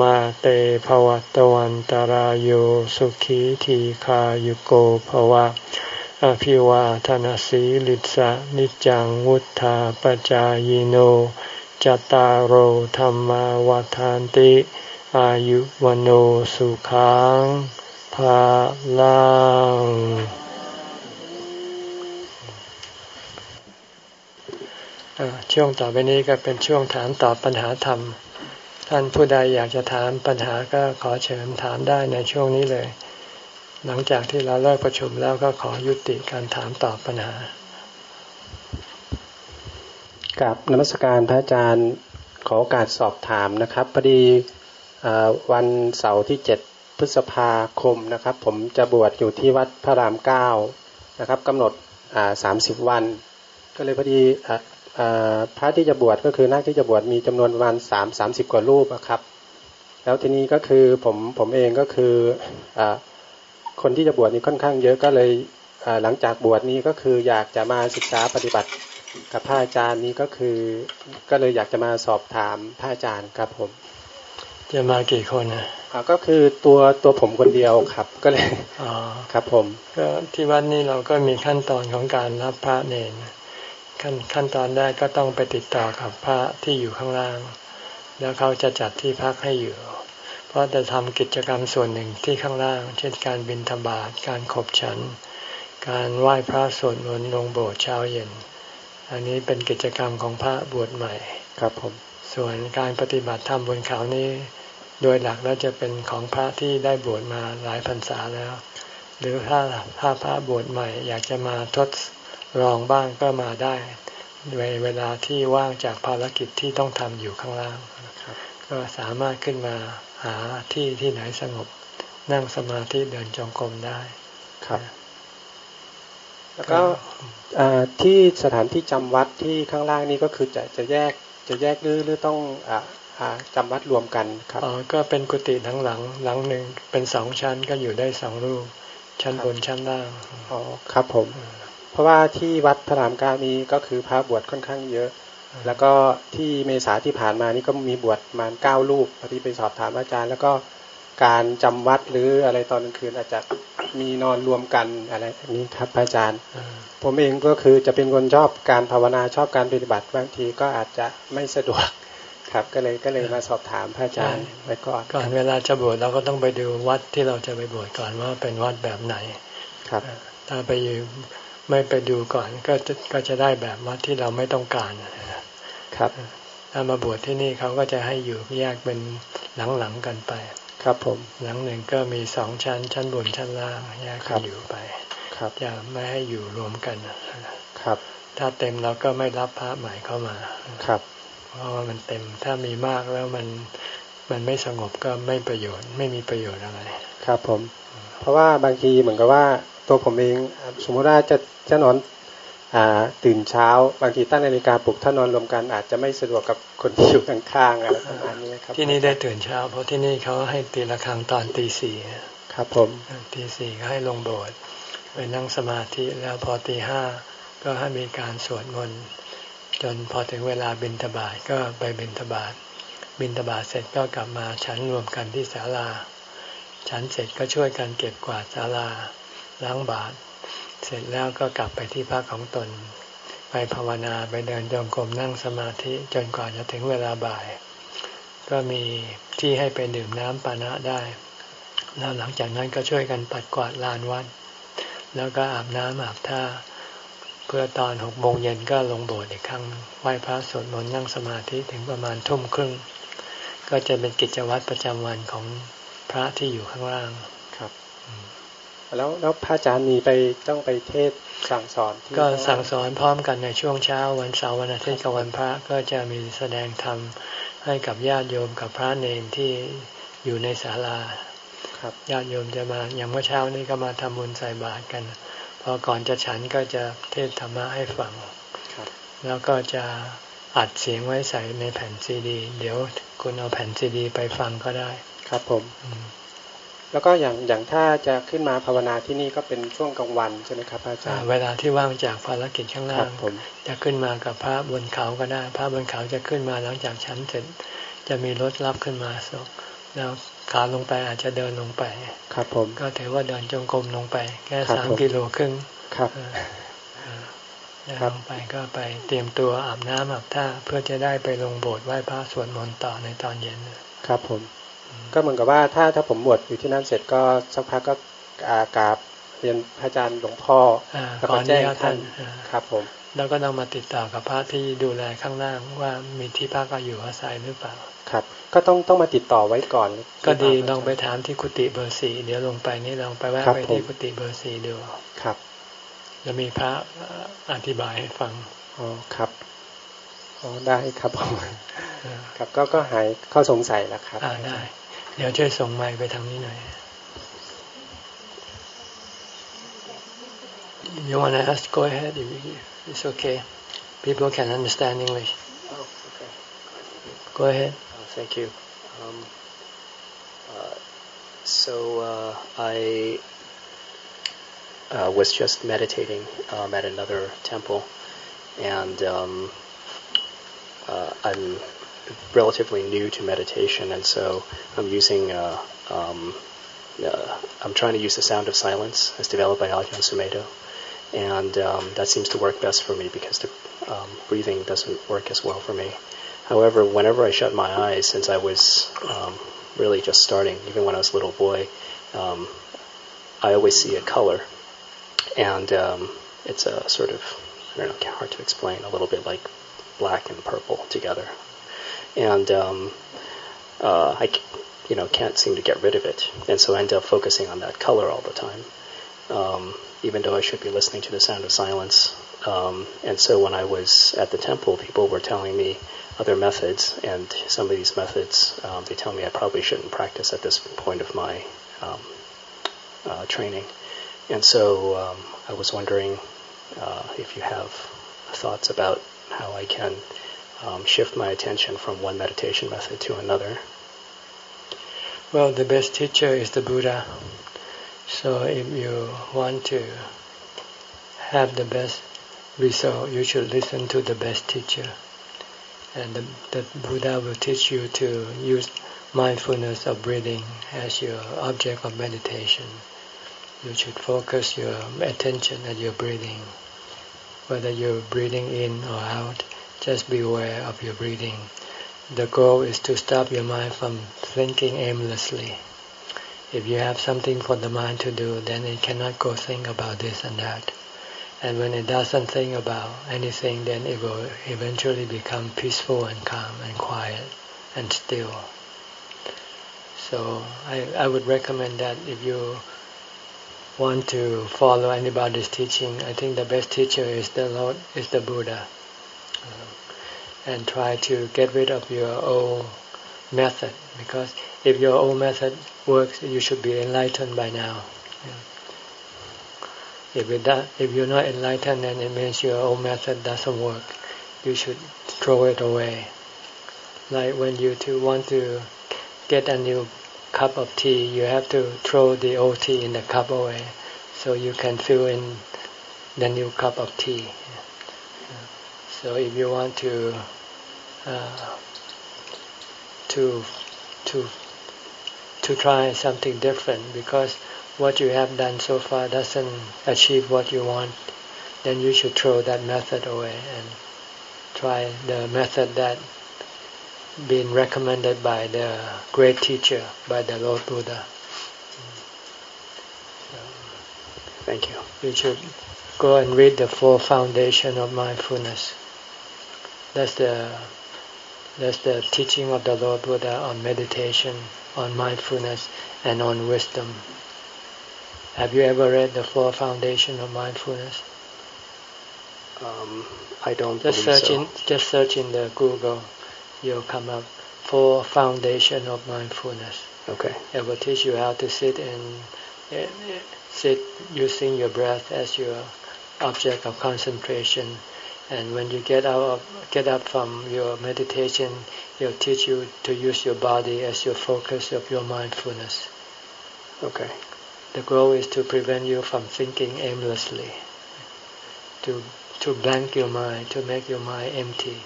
มาเตภวัตวันตารโยสุขีทีขายุโกภวะ อภิวาทนสีลิสะนิจังวุธาปจายโนจตารโหธรรมวาทานติ อายุวโนสุขังภาลังช่วงต่อไปนี้ก็เป็นช่วงถามตอบปัญหาธรรม ท่านผู้ใดอยากจะถามปัญหาก็ขอเชิญถามได้ในช่วงนี้เลย หลังจากที่เราเลิกประชุมแล้วก็ขอยุติการถามตอบปัญหากับนมัสการพระอาจารย์ขอโอกาสสอบถามนะครับพอดีวันเสาร์ที่เจ็ดพฤษภาคมนะครับ ผมจะบวชอยู่ที่วัดพระรามเก้านะครับกำหนดสามสิบวัน ก็เลยพอดี พระที่จะบวชก็คือนักที่จะบวชมีจำนวนประมาณสามสามสิบกว่ารูปครับ แล้วทีนี้ก็คือผมผมเองก็คืออคนที่จะบวชนี้ค่อนข้างเยอะก็เลยหลังจากบวชนี้ก็คืออยากจะมาศึกษาปฏิบัติกับพระอาจารย์นี้ก็คือ ก็เลยอยากจะมาสอบถามพระอาจารย์ครับผม จะมากี่คนนะก็คือตัวตัวผมคนเดียวครับ ก็เลยอ๋อครับผมก็ที่วัดนี้เราก็มีขั้นตอนของการรับพระเนร ขั้นขั้นตอนแรกก็ต้องไปติดต่อกับพระที่อยู่ข้างล่าง แล้วเขาจะจัดที่พักให้อยู่ เพราะจะทำกิจกรรมส่วนหนึ่งที่ข้างล่าง เช่นการบินธบาตการขบฉัน การไหว้พระสวดมนต์ลงโบสถ์เช้าเย็น อันนี้เป็นกิจกรรมของพระบวชใหม่ครับผมส่วนการปฏิบัติธรรมบนเขานี้ โดยหลักแล้วจะเป็นของพระที่ได้บวชมาหลายพรรษาแล้ว หรือถ้าถ้าพระบวชใหม่อยากจะมาทด รองบ้างก็มาได้ในเวลาที่ว่างจากภารกิจที่ต้องทำอยู่ข้างล่าง ก็สามารถขึ้นมาหาที่ที่ไหนสงบ นั่งสมาธิเดินจงกรมได้ครับ แล้วก็ที่สถานที่จำวัดที่ข้างล่างนี้ก็คือจะจะแยกจะแยกหรือหรือต้องอจำวัดรวมกันครับอ๋อก็เป็นกุฏิทั้งหลังหลังหนึ่งเป็นสองชั้นก็อยู่ได้สองรูป ชั้นบนชั้นล่างอ๋อครับผมเพ ราะว่าที่วัดพระรามเก้านี้ก็คือพระบวชค่อนข้างเยอะ แล้วก็ที่เมษาที่ผ่านมานี่ก็มีบวชมาเก้ารูปพอดีไปสอบถามอาจารย์ แล้วก็การจำวัดหรืออะไรตอนกลางคืนอาจจะมีนอนรวมกันอะไรนี้ครับอาจารย์ ผมเองก็คือจะเป็นคนชอบการภาวนาชอบการปฏิบัติบางทีก็อาจจะไม่สะดวกครับก็เลยก็เลยมาสอบถามพระอาจารย์ไว้ก่อนก่อนเวลาจะบวชเราก็ต้องไปดูวัดที่เราจะไปบวชก่อนว่าเป็นวัดแบบไหนครับ ถ้าไปอยู่ ไม่ไปดูก่อนก็จะก็จะได้แบบวัดที่เราไม่ต้องการครับถ้ามาบวชที่นี่เขาก็จะให้อยู่แยกเป็นหลังๆกันไป ครับผมหลังหนึ่งก็มีสองชั้น ชั้นบนชั้นล่างแยกกันอยู่ไป ครับจะไม่ให้อยู่รวมกันครับ ถ้าเต็มเราก็ไม่รับพระใหม่เข้ามาครับเพราะว่ามันเต็มถ้ามีมากแล้วมันมันไม่สงบก็ไม่ประโยชน์ ไม่มีประโยชน์อะไร ครับผม เพราะว่าบางทีเหมือนกับว่า ตัวผมเอง สมมติว่าจะจะนอนตื่นเช้า บางทีตั้งนาฬิกาปลุกถ้านอนรวมกันอาจจะไม่สะดวกกับคนที่อยู่ข้างๆอะไรประมาณนี้ครับ ที่นี่ได้ตื่นเช้า เพราะที่นี่เขาให้ตีละครั้งตอนตีสี่ครับผมตีสี่ก็ให้ลงโบสถ์ไปนั่งสมาธิแล้วพอตีห้าก็ให้มีการสวดมนต์จนพอถึงเวลาบิณฑบาตก็ไปบิณฑบาตบิณฑบาตเสร็จก็กลับมาฉันรวมกันที่ศาลา ฉันเสร็จก็ช่วยกันเก็บกวาดศาลา ล้างบาตรเสร็จแล้วก็กลับไปที่พักของตน ไปภาวนาไปเดินจงกรมนั่งสมาธิจนกว่าจะถึงเวลาบ่าย ก็มีที่ให้ไปดื่มน้ำปานะได้ แล้วหลังจากนั้นก็ช่วยกันปัดกวาดลานวัด แล้วก็อาบน้ำอาบท่า เพื่อตอนหกโมงเย็นก็ลงโบสถ์อีกครั้งไหว้พระสวดมนต์นั่งสมาธิถึงประมาณทุ่มครึ่ง ก็จะเป็นกิจวัตรประจำวันของพระที่อยู่ข้างล่างครับ แล้วแล้วพระอาจารย์มีไปต้องไปเทศสั่งสอน ก็สั่งสอนพร้อมกันในช่วงเช้าวันเสาร์วันอาทิตย์กับวันพระก็จะมีแสดงธรรมให้กับญาติโยมกับพระเนรที่อยู่ในศาลาครับญาติโยมจะมาอย่างเมื่อเช้านี้ก็มาทำบุญใส่บาตรกัน พอก่อนจะฉันก็จะเทศธรรมะให้ฟังแล้วก็จะอัดเสียงไว้ใส่ในแผ่นซีดี เดี๋ยวคุณเอาแผ่นซีดี ไปฟังก็ได้ ครับผม แล้วก็อย่างอย่างถ้าจะขึ้นมาภาวนาที่นี่ก็เป็นช่วงกลางวันใช่ไหมครับอาจารย์เวลาที่ว่างจากภารกิจข้างล่างจะขึ้นมากับพระบนเขาก็ได้พระบนเขาจะขึ้นมาหลังจากชั้นเสร็จจะมีรถรับขึ้นมาส่งแล้วขาลงไปอาจจะเดินลงไป ครับผมก็ถือว่าเดินจงกรมลงไป แค่สามกิโลครึ่งครับลงไปก็ไปเตรียมตัวอาบน้ำอาบท่าเพื่อจะได้ไปลงโบสถ์ไหว้พระสวดมนต์ต่อในตอนเย็นครับผม ก็เหมือนกับว่าถ้าถ้าผมบวชอยู่ที่นั่นเสร็จก็สักพักก็อากราบเรียนพระอาจารย์หลวงพ่อแล้วก็แจ้งท่านครับผมแล้วก็ต้องมาติดต่อกับพระที่ดูแลข้างล่างว่ามีที่พักก็อยู่อาศัยหรือเปล่า ครับ ก็ต้องต้องมาติดต่อไว้ก่อน ก็ดีลองไปถามที่กุฏิเบอร์สี่เดี๋ยวลงไปนี่ลองไปแวะไปที่กุฏิเบอร์สี่ดูครับ จะมีพระอธิบายให้ฟังอ๋อครับอ๋อได้ครับผมครับก็ก็หายข้อสงสัยแล้วครับอ่าได้ เดี๋ยวช่วยส่งไมค์ไปทางนี้หน่อย You want to ask? Go ahead. It's okay. People can understand English. Oh, okay. Go ahead. Oh, thank you. Um, uh, so uh, I uh, was just meditating um, at another temple, and um, uh, I'm relatively new to meditation, and so I'm using. Uh, um, uh, I'm trying to use the sound of silence as developed by Ajahn Sumedho, and um, that seems to work best for me because the um, breathing doesn't work as well for me. However, whenever I shut my eyes, since I was um, really just starting, even when I was a little boy, um, I always see a color, and um, it's a sort of I don't know, hard to explain. A little bit like black and purple together and um, uh, I, you know, can't seem to get rid of it, and so I end up focusing on that color all the time, um, even though I should be listening to the sound of silence. Um, and so when I was at the temple, people were telling me other methods, and some of these methods um, they tell me I probably shouldn't practice at this point of my um, uh, training. And so um, I was wondering uh, if you have thoughts about how I can um, shift my attention from one meditation method to another? Well, the best teacher is the Buddha. So if you want to have the best result, you should listen to the best teacher. And the, the Buddha will teach you to use mindfulness of breathing as your object of meditation. You should focus your attention at your breathing, whether you're breathing in or out just be aware of your breathing. The goal is to stop your mind from thinking aimlessly. If you have something for the mind to do, then it cannot go think about this and that. And when it doesn't think about anything, then it will eventually become peaceful and calm and quiet and still. So I, I would recommend that if you want to follow anybody's teaching, I think the best teacher is the Lord, is the Buddha and try to get rid of your old method because if your old method works, you should be enlightened by now. If you if you're not enlightened, then it means your old method doesn't work. You should throw it away. Like when you to want to get a new cup of tea, you have to throw the old tea in the cup away, so you can fill in the new cup of tea. So if you want to Uh, to to to try something different because what you have done so far doesn't achieve what you want, then you should throw that method away and try the method that been recommended by the great teacher, by the Lord Buddha. Thank you. You should go and read the four foundation of mindfulness. That's the that's the teaching of the Lord Buddha on meditation, on mindfulness, and on wisdom. Have you ever read the four foundation of mindfulness? Um, I don't just search so. in just search in the Google. You'll come up four foundation of mindfulness. Okay. It will teach you how to sit and uh, sit using your breath as your object of concentration. And when you get out of, get up from your meditation, it'll teach you to use your body as your focus of your mindfulness. Okay. The goal is to prevent you from thinking aimlessly, to to blank your mind, to make your mind empty,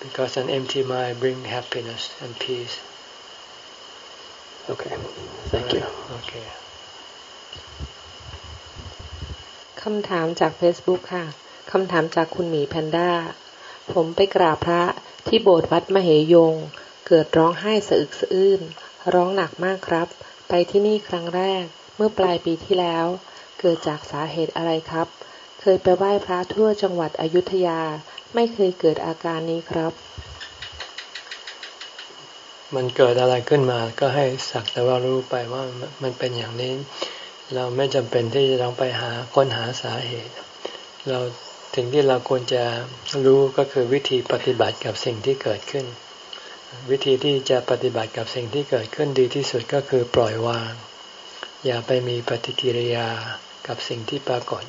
because an empty mind brings happiness and peace. Okay. Thank you. Okay. คำถามจาก Facebook ค่ะ คำถามจากคุณหมีแพนด้า ผมไปกราบพระที่โบสถ์วัดมเหยง เกิดร้องไห้สะอึกสะอื้น ร้องหนักมากครับ ไปที่นี่ครั้งแรก เมื่อปลายปีที่แล้ว เกิดจากสาเหตุอะไรครับ เคยไปไหว้พระทั่วจังหวัดอยุธยา ไม่เคยเกิดอาการนี้ครับ มันเกิดอะไรขึ้นมาก็ให้สักแต่ว่ารู้ไปว่ามันเป็นอย่างนี้ เราไม่จำเป็นที่จะต้องไปหาค้นหาสาเหตุ เรา สิ่งที่เราควรจะรู้ก็คือวิธีปฏิบัติกับสิ่งที่เกิดขึ้น วิธีที่จะปฏิบัติกับสิ่งที่เกิดขึ้นดีที่สุดก็คือปล่อยวาง อย่าไปมีปฏิกิริยากับสิ่งที่ปรากฏ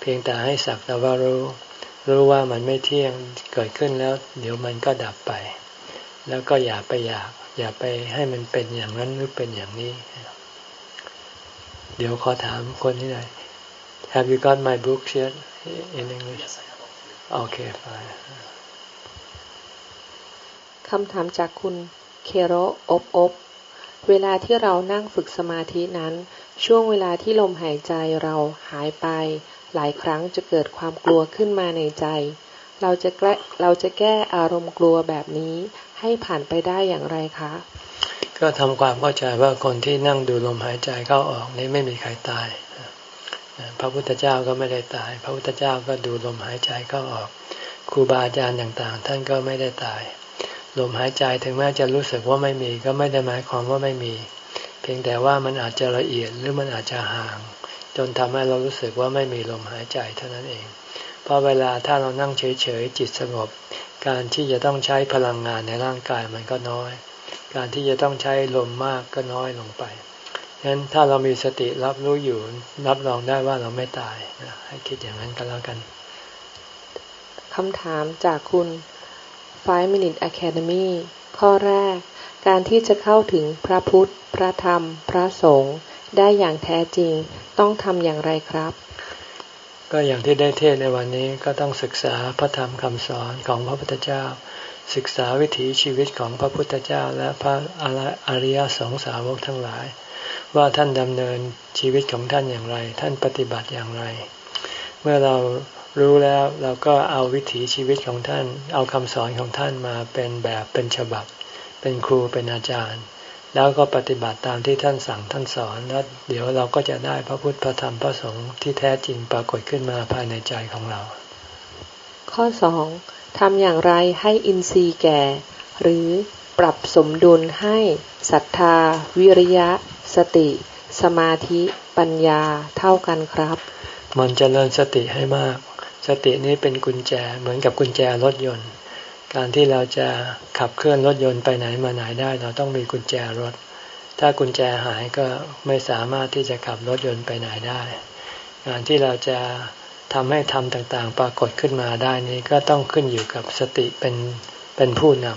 เพียงแต่ให้สักแต่ว่ารู้ รู้ว่ามันไม่เที่ยงเกิดขึ้นแล้ว เดี๋ยวมันก็ดับไป แล้วก็อย่าไปอยาก อย่าไปให้มันเป็นอย่างนั้นหรือเป็นอย่างนี้ เดี๋ยวขอถามคนที่ไหน Have you got my book yet in English? Yes, I have all three. Okay, fine. คำถามจากคุณเคโรอบอบเวลาที่เรานั่งฝึกสมาธินั้น ช่วงเวลาที่ลมหายใจเราหายไป หลายครั้งจะเกิดความกลัวขึ้นมาในใจ เราจะแก้เราจะแก้อารมณ์กลัวแบบนี้ให้ผ่านไปได้อย่างไรคะ ก็ทำความเข้าใจว่าคนที่นั่งดูลมหายใจเข้าออกนี้ไม่มีใครตาย พระพุทธเจ้าก็ไม่ได้ตาย พระพุทธเจ้าก็ดูลมหายใจเข้าออกครูบาอาจารย์ต่างๆ ท่านก็ไม่ได้ตาย ลมหายใจถึงแม้จะรู้สึกว่าไม่มีก็ไม่ได้หมายความว่าไม่มี เพียงแต่ว่ามันอาจจะละเอียดหรือมันอาจจะห่าง จนทำให้เรารู้สึกว่าไม่มีลมหายใจเท่านั้นเอง เพราะเวลาถ้าเรานั่งเฉยๆจิตสงบ การที่จะต้องใช้พลังงานในร่างกายมันก็น้อย การที่จะต้องใช้ลมมากก็น้อยลงไป ฉะนั้นถ้าเรามีสติรับรู้อยู่ รับรองได้ว่าเราไม่ตายนะให้คิดอย่างนั้นก็แล้วกันคำถามจากคุณ5 Minute Academy ข้อแรก การที่จะเข้าถึงพระพุทธ พระธรรม พระสงฆ์ได้อย่างแท้จริงต้องทำอย่างไรครับ ก็อย่างที่ได้เทศในวันนี้ก็ต้องศึกษาพระธรรมคำสอนของพระพุทธเจ้า ศึกษาวิถีชีวิตของพระพุทธเจ้า และพระอริยสงสาวกทั้งหลาย ว่าท่านดำเนินชีวิตของท่านอย่างไร ท่านปฏิบัติอย่างไร เมื่อเรารู้แล้วเราก็เอาวิถีชีวิตของท่าน เอาคำสอนของท่านมาเป็นแบบเป็นฉบับ เป็นครูเป็นอาจารย์ แล้วก็ปฏิบัติตามที่ท่านสั่งท่านสอนแล้วเดี๋ยวเราก็จะได้พระพุทธพระธรรมพระสงฆ์ที่แท้จริงปรากฏขึ้นมาภายในใจของเรา ข้อสองทำอย่างไรให้อินทรีย์แก่ หรือปรับสมดุลให้ศรัทธา วิริยะ สติ สมาธิปัญญาเท่ากันครับ มันจเจริญสติให้มาก สตินี้เป็นกุญแจเหมือนกับกุญแจรถยนต์ การที่เราจะขับเคลื่อนรถยนต์ไปไหนมาไหนได้ เราต้องมีกุญแจรถ ถ้ากุญแจหายก็ไม่สามารถที่จะขับรถยนต์ไปไหนได้ การที่เราจะทำให้ทำต่างๆ ปรากฏขึ้นมาได้นี้ก็ต้องขึ้นอยู่กับสติเป็นเป็นผู้น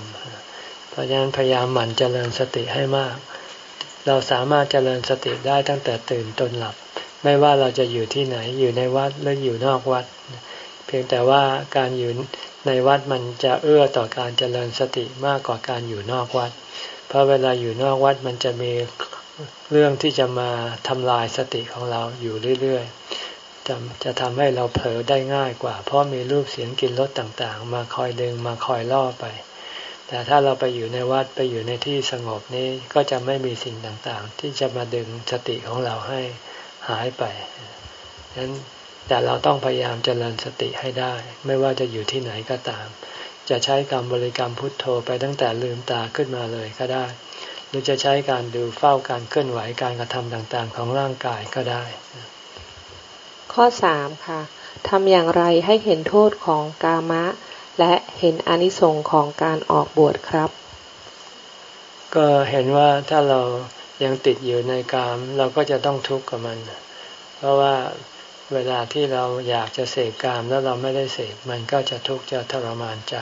ำเพราะฉะนั้นพยายามหมั่นเจริญสติให้มาก เราสามารถเจริญสติได้ตั้งแต่ตื่นจนหลับ ไม่ว่าเราจะอยู่ที่ไหนอยู่ในวัดหรืออยู่นอกวัด เพียงแต่ว่าการอยู่ในวัดมันจะเอื้อต่อการเจริญสติมากกว่าการอยู่นอกวัด เพราะเวลาอยู่นอกวัดมันจะมีเรื่องที่จะมาทำลายสติของเราอยู่เรื่อยๆจะจะทำให้เราเผลอได้ง่ายกว่า เพราะมีรูปเสียงกลิ่นรสต่างๆ มาคอยดึงมาคอยล่อไป แต่ถ้าเราไปอยู่ในวัดไปอยู่ในที่สงบนี้ก็จะไม่มีสิ่งต่างๆ ที่จะมาดึงสติของเราให้หายไปฉะนั้นแต่เราต้องพยายามเจริญสติให้ได้ ไม่ว่าจะอยู่ที่ไหนก็ตาม จะใช้กรรมบริกรรมพุทโธไปตั้งแต่ลืมตาขึ้นมาเลยก็ได้ หรือจะใช้การดูเฝ้าการเคลื่อนไหวการกระทำต่างๆ ของร่างกายก็ได้ ข้อสามค่ะทำอย่างไรให้เห็นโทษของกามะ และเห็นอนิสงค์ของการออกบวชครับ ก็เห็นว่าถ้าเรายังติดอยู่ในกามเราก็จะต้องทุกข์กับมัน เพราะว่าเวลาที่เราอยากจะเสพกามแล้วเราไม่ได้เสพมันก็จะทุกข์จะทรมานใจ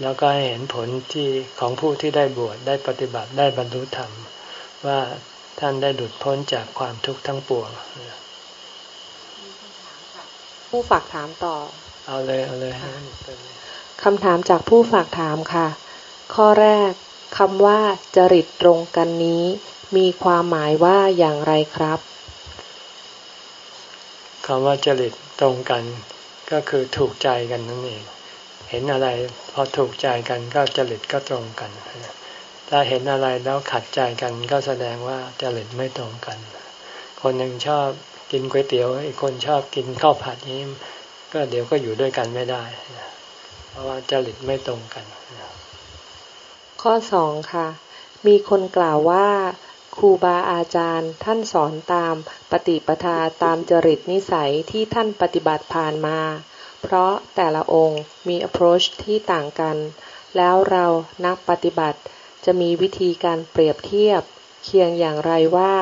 แล้วก็ให้เห็นผลที่ของผู้ที่ได้บวชได้ปฏิบัติได้บรรลุธรรม ว่าท่านได้หลุดพ้นจากความทุกข์ทั้งปวงผู้ฝากถามต่อ เอาเลยเอาเลยคำถามจากผู้ฝากถามค่ะ ข้อแรกคำว่าจริตตรงกันนี้ มีความหมายว่าอย่างไรครับคำว่าจริตตรงกัน ก็คือถูกใจกันนั่นเอง เห็นอะไรพอถูกใจกันก็จริตก็ตรงกัน ถ้าเห็นอะไรแล้วขัดใจกันก็แสดงว่าจริตไม่ตรงกัน คนหนึ่งชอบกินก๋วยเตี๋ยวอีกคนชอบกินข้าวผัดนี้ ก็เดี๋ยวก็อยู่ด้วยกันไม่ได้ เพราะว่าจริตไม่ตรงกัน ข้อสองค่ะ มีคนกล่าวว่าครูบาอาจารย์ ท่านสอนตามปฏิปทาตามจริตนิสัยที่ท่านปฏิบัติผ่านมา เพราะแต่ละองค์มี approach ที่ต่างกัน แล้วเรานักปฏิบัติจะมีวิธีการเปรียบเทียบ เคียงอย่างไรว่า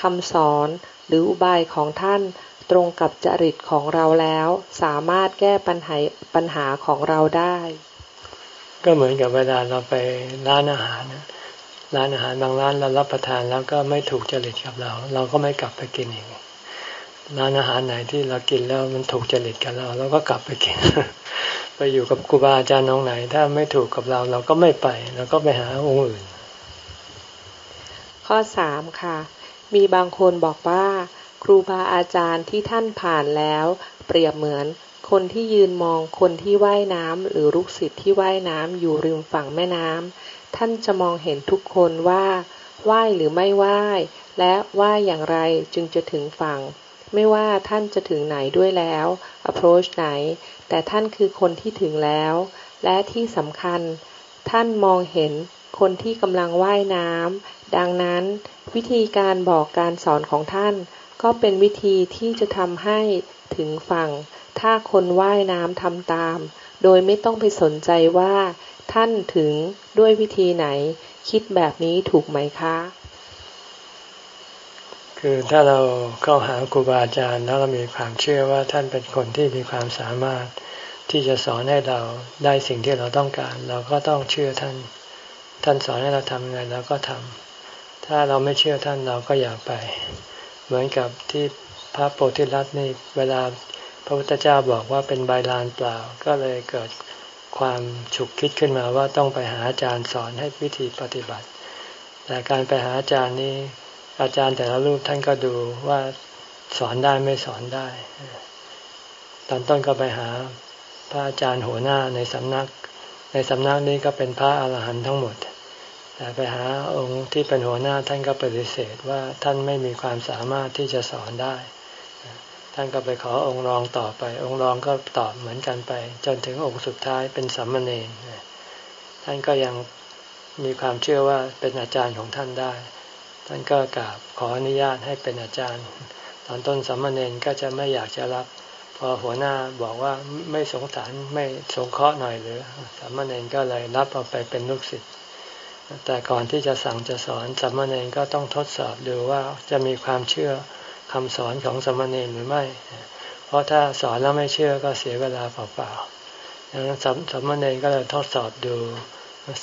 คำสอนหรืออุบายของท่าน ตรงกับจริตของเราแล้ว สามารถแก้ปัญหาปัญหาของเราได้ ก็เหมือนกับเวลาเราไปร้านอาหารร้านอาหารบางร้านเรารับประทานแล้วก็ไม่ถูกจริตกับเรา เราก็ไม่กลับไปกินอีกร้านอาหารไหนที่เรากินแล้วมันถูกจริตกับเราเราก็กลับไปกิน ไปอยู่กับครูบาอาจารย์น้องไหน ถ้าไม่ถูกกับเราเราก็ไม่ไปเราก็ไปหาองค์อื่น ข้อสามค่ะ มีบางคนบอกว่า ครูบาอาจารย์ที่ท่านผ่านแล้ว เปรียบเหมือน คนที่ยืนมองคนที่ว่ายน้ำหรือลูกศิษย์ที่ว่ายน้ำอยู่ริมฝั่งแม่น้ำท่านจะมองเห็นทุกคนว่าไหว้หรือไม่ไหว้และไหว้อย่างไรจึงจะถึงฝั่ง ไม่ว่าท่านจะถึงไหนด้วยแล้ว approach ไหน แต่ท่านคือคนที่ถึงแล้ว และที่สำคัญ ท่านมองเห็นคนที่กำลังว่ายน้ำดังนั้น วิธีการบอกการสอนของท่าน ก็เป็นวิธีที่จะทำให้ถึงฝั่ง ถ้าคนว่ายน้ำทำตาม โดยไม่ต้องไปสนใจว่า ท่านถึงด้วยวิธีไหน คิดแบบนี้ถูกไหมคะ คือถ้าเราเข้าหาครูบาอาจารย์แล้วเรามีความเชื่อว่าท่านเป็นคนที่มีความสามารถที่จะสอนให้เราได้สิ่งที่เราต้องการ เราก็ต้องเชื่อท่าน ท่านสอนให้เราทำไงเราก็ทำถ้าเราไม่เชื่อท่านเราก็อยากไป เหมือนกับที่พระโพธิลัตนี่เวลาพระพุทธเจ้าบอกว่าเป็นใบลานเปล่า ก็เลยเกิดความฉุกคิดขึ้นมาว่าต้องไปหาอาจารย์สอนให้วิธีปฏิบัติ แต่การไปหาอาจารย์นี้อาจารย์แต่ละรูปท่านก็ดูว่าสอนได้ไม่สอนได้ตอนต้นก็ไปหาพระอาจารย์หัวหน้าในสำนัก ในสำนักนี้ก็เป็นพระอาหารหันต์ทั้งหมด แต่ไปหาองค์ที่เป็นหัวหน้าท่านก็ปฏิเสธว่าท่านไม่มีความสามารถที่จะสอนได้ ท่านก็ไปขอองค์รองต่อไป องค์รองก็ตอบเหมือนกันไป จนถึงองค์สุดท้ายเป็นสัมมาเนรท่านก็ยังมีความเชื่อว่าเป็นอาจารย์ของท่านได้ ท่านก็กราบขออนุญาตให้เป็นอาจารย์ ตอนต้นสัมมาเนรก็จะไม่อยากจะรับ พอหัวหน้าบอกว่าไม่สงสารไม่สงเคราะห์หน่อยหรือสัมมาเนรก็เลยรับเอาไปเป็นลูกศิษย์ แต่ก่อนที่จะสั่งจะสอนสัมมาเนรก็ต้องทดสอบดูว่าจะมีความเชื่อคำสอนของสมณีหรือไม่ เพราะถ้าสอนแล้วไม่เชื่อก็เสียเวลาเปล่าๆดังนั้นสมณีก็เลยทดสอบดู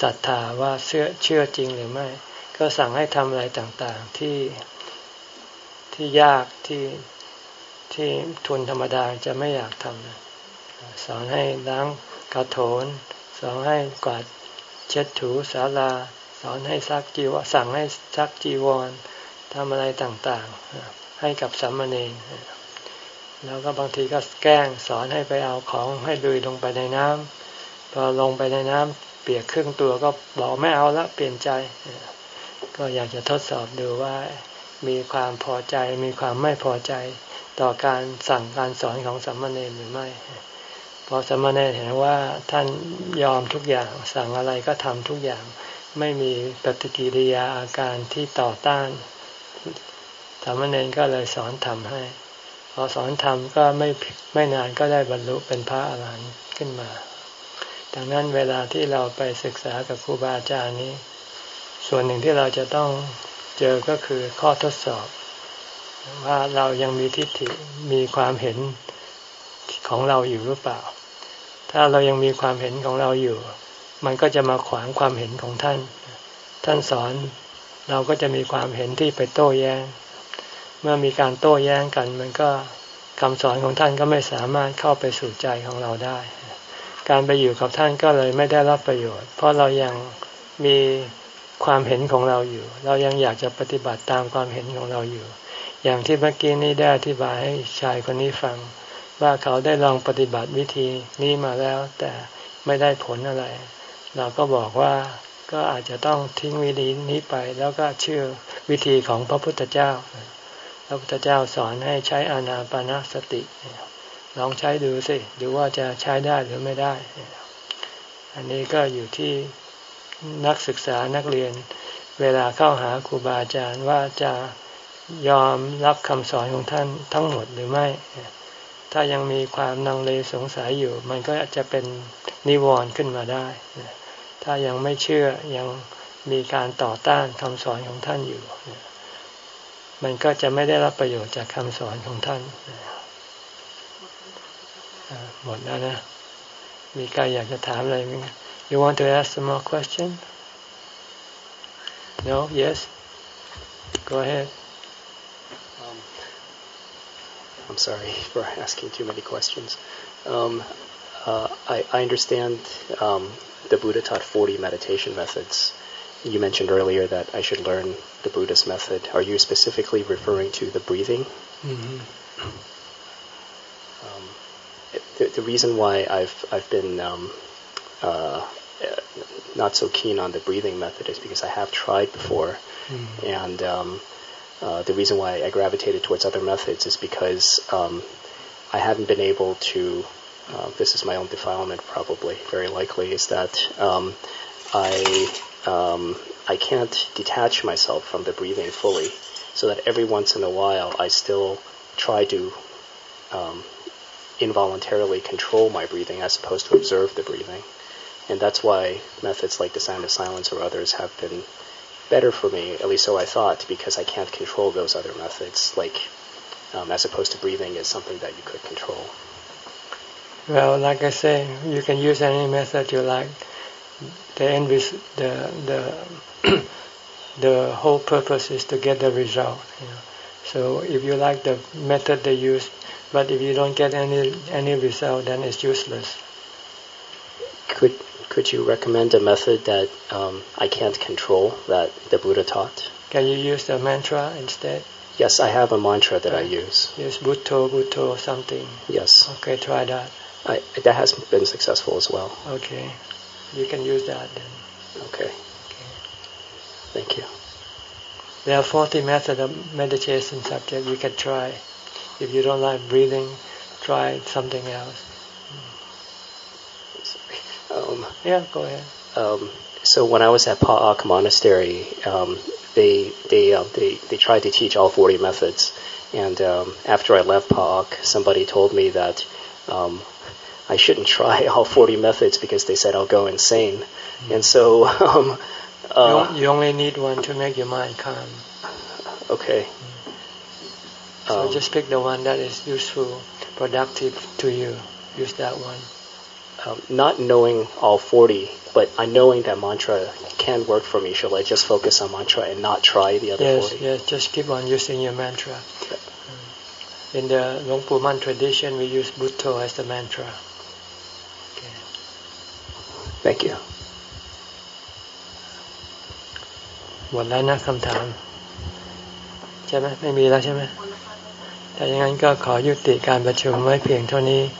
ศรัทธาว่าเชื่อเชื่อจริงหรือไม่ ก็สั่งให้ทำอะไรต่างๆที่ที่ยากที่ที่ทุนธรรมดาจะไม่อยากทำสอนให้ล้างกระโถนสอนให้กวาด เช็ดถูศาลา สอนให้ซักจีวรสั่งให้ซักจีวรทำอะไรต่างๆ ให้กับสามเณรแล้วก็บางทีก็แกล้งสอนให้ไปเอาของให้ลุยลงไปในน้ำพอลงไปในน้ำเปียกครึ่งตัวก็บอกไม่เอาละเปลี่ยนใจ ก็อยากจะทดสอบดูว่ามีความพอใจมีความไม่พอใจต่อการสั่งการสอนของสัมมาเนรหรือไม่ อสมมาเห็นว่าท่านยอมทุกอย่าง สั่งอะไรก็ทำทุกอย่าง ไม่มีปฏิกิริยาอาการที่ต่อต้านสมมาเนรก็เลยสอนทำให้ พอสอนทำก็ไม่ไม่นานก็ได้บรรลุเป็นพระอาหารหันต์ขึ้นมา ดังนั้นเวลาที่เราไปศึกษากับครูบาอาจารย์นี้ ส่วนหนึ่งที่เราจะต้องเจอก็คือข้อทดสอบ ว่าเรายังมีทิฏฐิมีความเห็นของเราอยู่หรือเปล่า ถ้าเรายังมีความเห็นของเราอยู่ มันก็จะมาขวางความเห็นของท่าน ท่านสอนเราก็จะมีความเห็นที่ไปโต้แย้ง เมื่อมีการโต้แย้งกัน มันก็คำสอนของท่านก็ไม่สามารถเข้าไปสู่ใจของเราได้ การไปอยู่กับท่านก็เลยไม่ได้รับประโยชน์ เพราะเรายังมีความเห็นของเราอยู่ เรายังอยากจะปฏิบัติตามความเห็นของเราอยู่ อย่างที่เมื่อกี้นี้ได้อธิบายให้ชายคนนี้ฟัง ว่าเขาได้ลองปฏิบัติวิธีนี้มาแล้ว แต่ไม่ได้ผลอะไร เราก็บอกว่าก็อาจจะต้องทิ้งวิธีนี้ไป แล้วก็เชื่อวิธีของพระพุทธเจ้า พระพุทธเจ้าสอนให้ใช้อานาปานาสติ ลองใช้ดูสิดูว่าจะใช้ได้หรือไม่ได้ อันนี้ก็อยู่ที่นักศึกษานักเรียน เวลาเข้าหาครูบาอาจารย์ว่าจะยอมรับคำสอนของท่านทั้งหมดหรือไม่ ถ้ายังมีความนังเลสงสัยอยู่ มันก็จะเป็นนิวรณ์ขึ้นมาได้ ถ้ายังไม่เชื่อยังมีการต่อต้านคำสอนของท่านอยู่ มันก็จะไม่ได้รับประโยชน์จากคำสอนของท่าน หมดแล้วนะ มีใครอยากจะถามอะไรไหม You want to ask some more question? No? Yes? Go ahead. I'm sorry for asking too many questions. Um, uh, I, I, understand um, the Buddha taught 40 meditation methods. You mentioned earlier that I should learn the Buddhist method. Are you specifically referring to the breathing? Mm-hmm. Um, the, the, reason why I've I've been um, uh, not so keen on the breathing method is because I have tried before, mm-hmm. and um, uh, the reason why I gravitated towards other methods is because um, I haven't been able to. Uh, this is my own defilement, probably very likely, is that um, I um, I can't detach myself from the breathing fully, so that every once in a while I still try to um, involuntarily control my breathing as opposed to observe the breathing, and that's why methods like the sound of silence or others have been better for me, at least so I thought, because I can't control those other methods, like um, as opposed to breathing is something that you could control. Well, like I say, you can use any method you like. The end res- the the the whole purpose is to get the result. You know? So if you like the method they use, but if you don't get any any result, then it's useless. Could could you recommend a method that um, I can't control that the Buddha taught? Can you use the mantra instead? Yes, I have a mantra that I use. Use Bhutto, Bhutto, something. Yes. Okay, try that. I, that has been successful as well. Okay. You can use that then. Okay. okay. Thank you. There are 40 methods of meditation subject you can try. If you don't like breathing, try something else. Um, yeah, go ahead. Um, so when I was at Pa'ak Monastery, um, they they uh, they they tried to teach all 40 methods, and um, after I left Pa'ak, somebody told me that um, I shouldn't try all 40 methods because they said I'll go insane, mm-hmm. and so. Um, uh, you, only need one to make your mind calm. Okay. Mm. So just pick the one that is useful, productive to you. Use that one um, not knowing all 40, but I knowing that mantra can work for me, shall I just focus on mantra and not try the other yes, 40? Yes, just keep on using your mantra. In the Long Man tradition, we use Bhutto as the mantra. Okay. Thank you. หมดแล้วนะคำถาม ใช่ไหมไม่มีแล้วใช่ไหมถ้าอย่างนั้นก็ขอยุติการประชุมไว้เพียงเท่านี้ข ข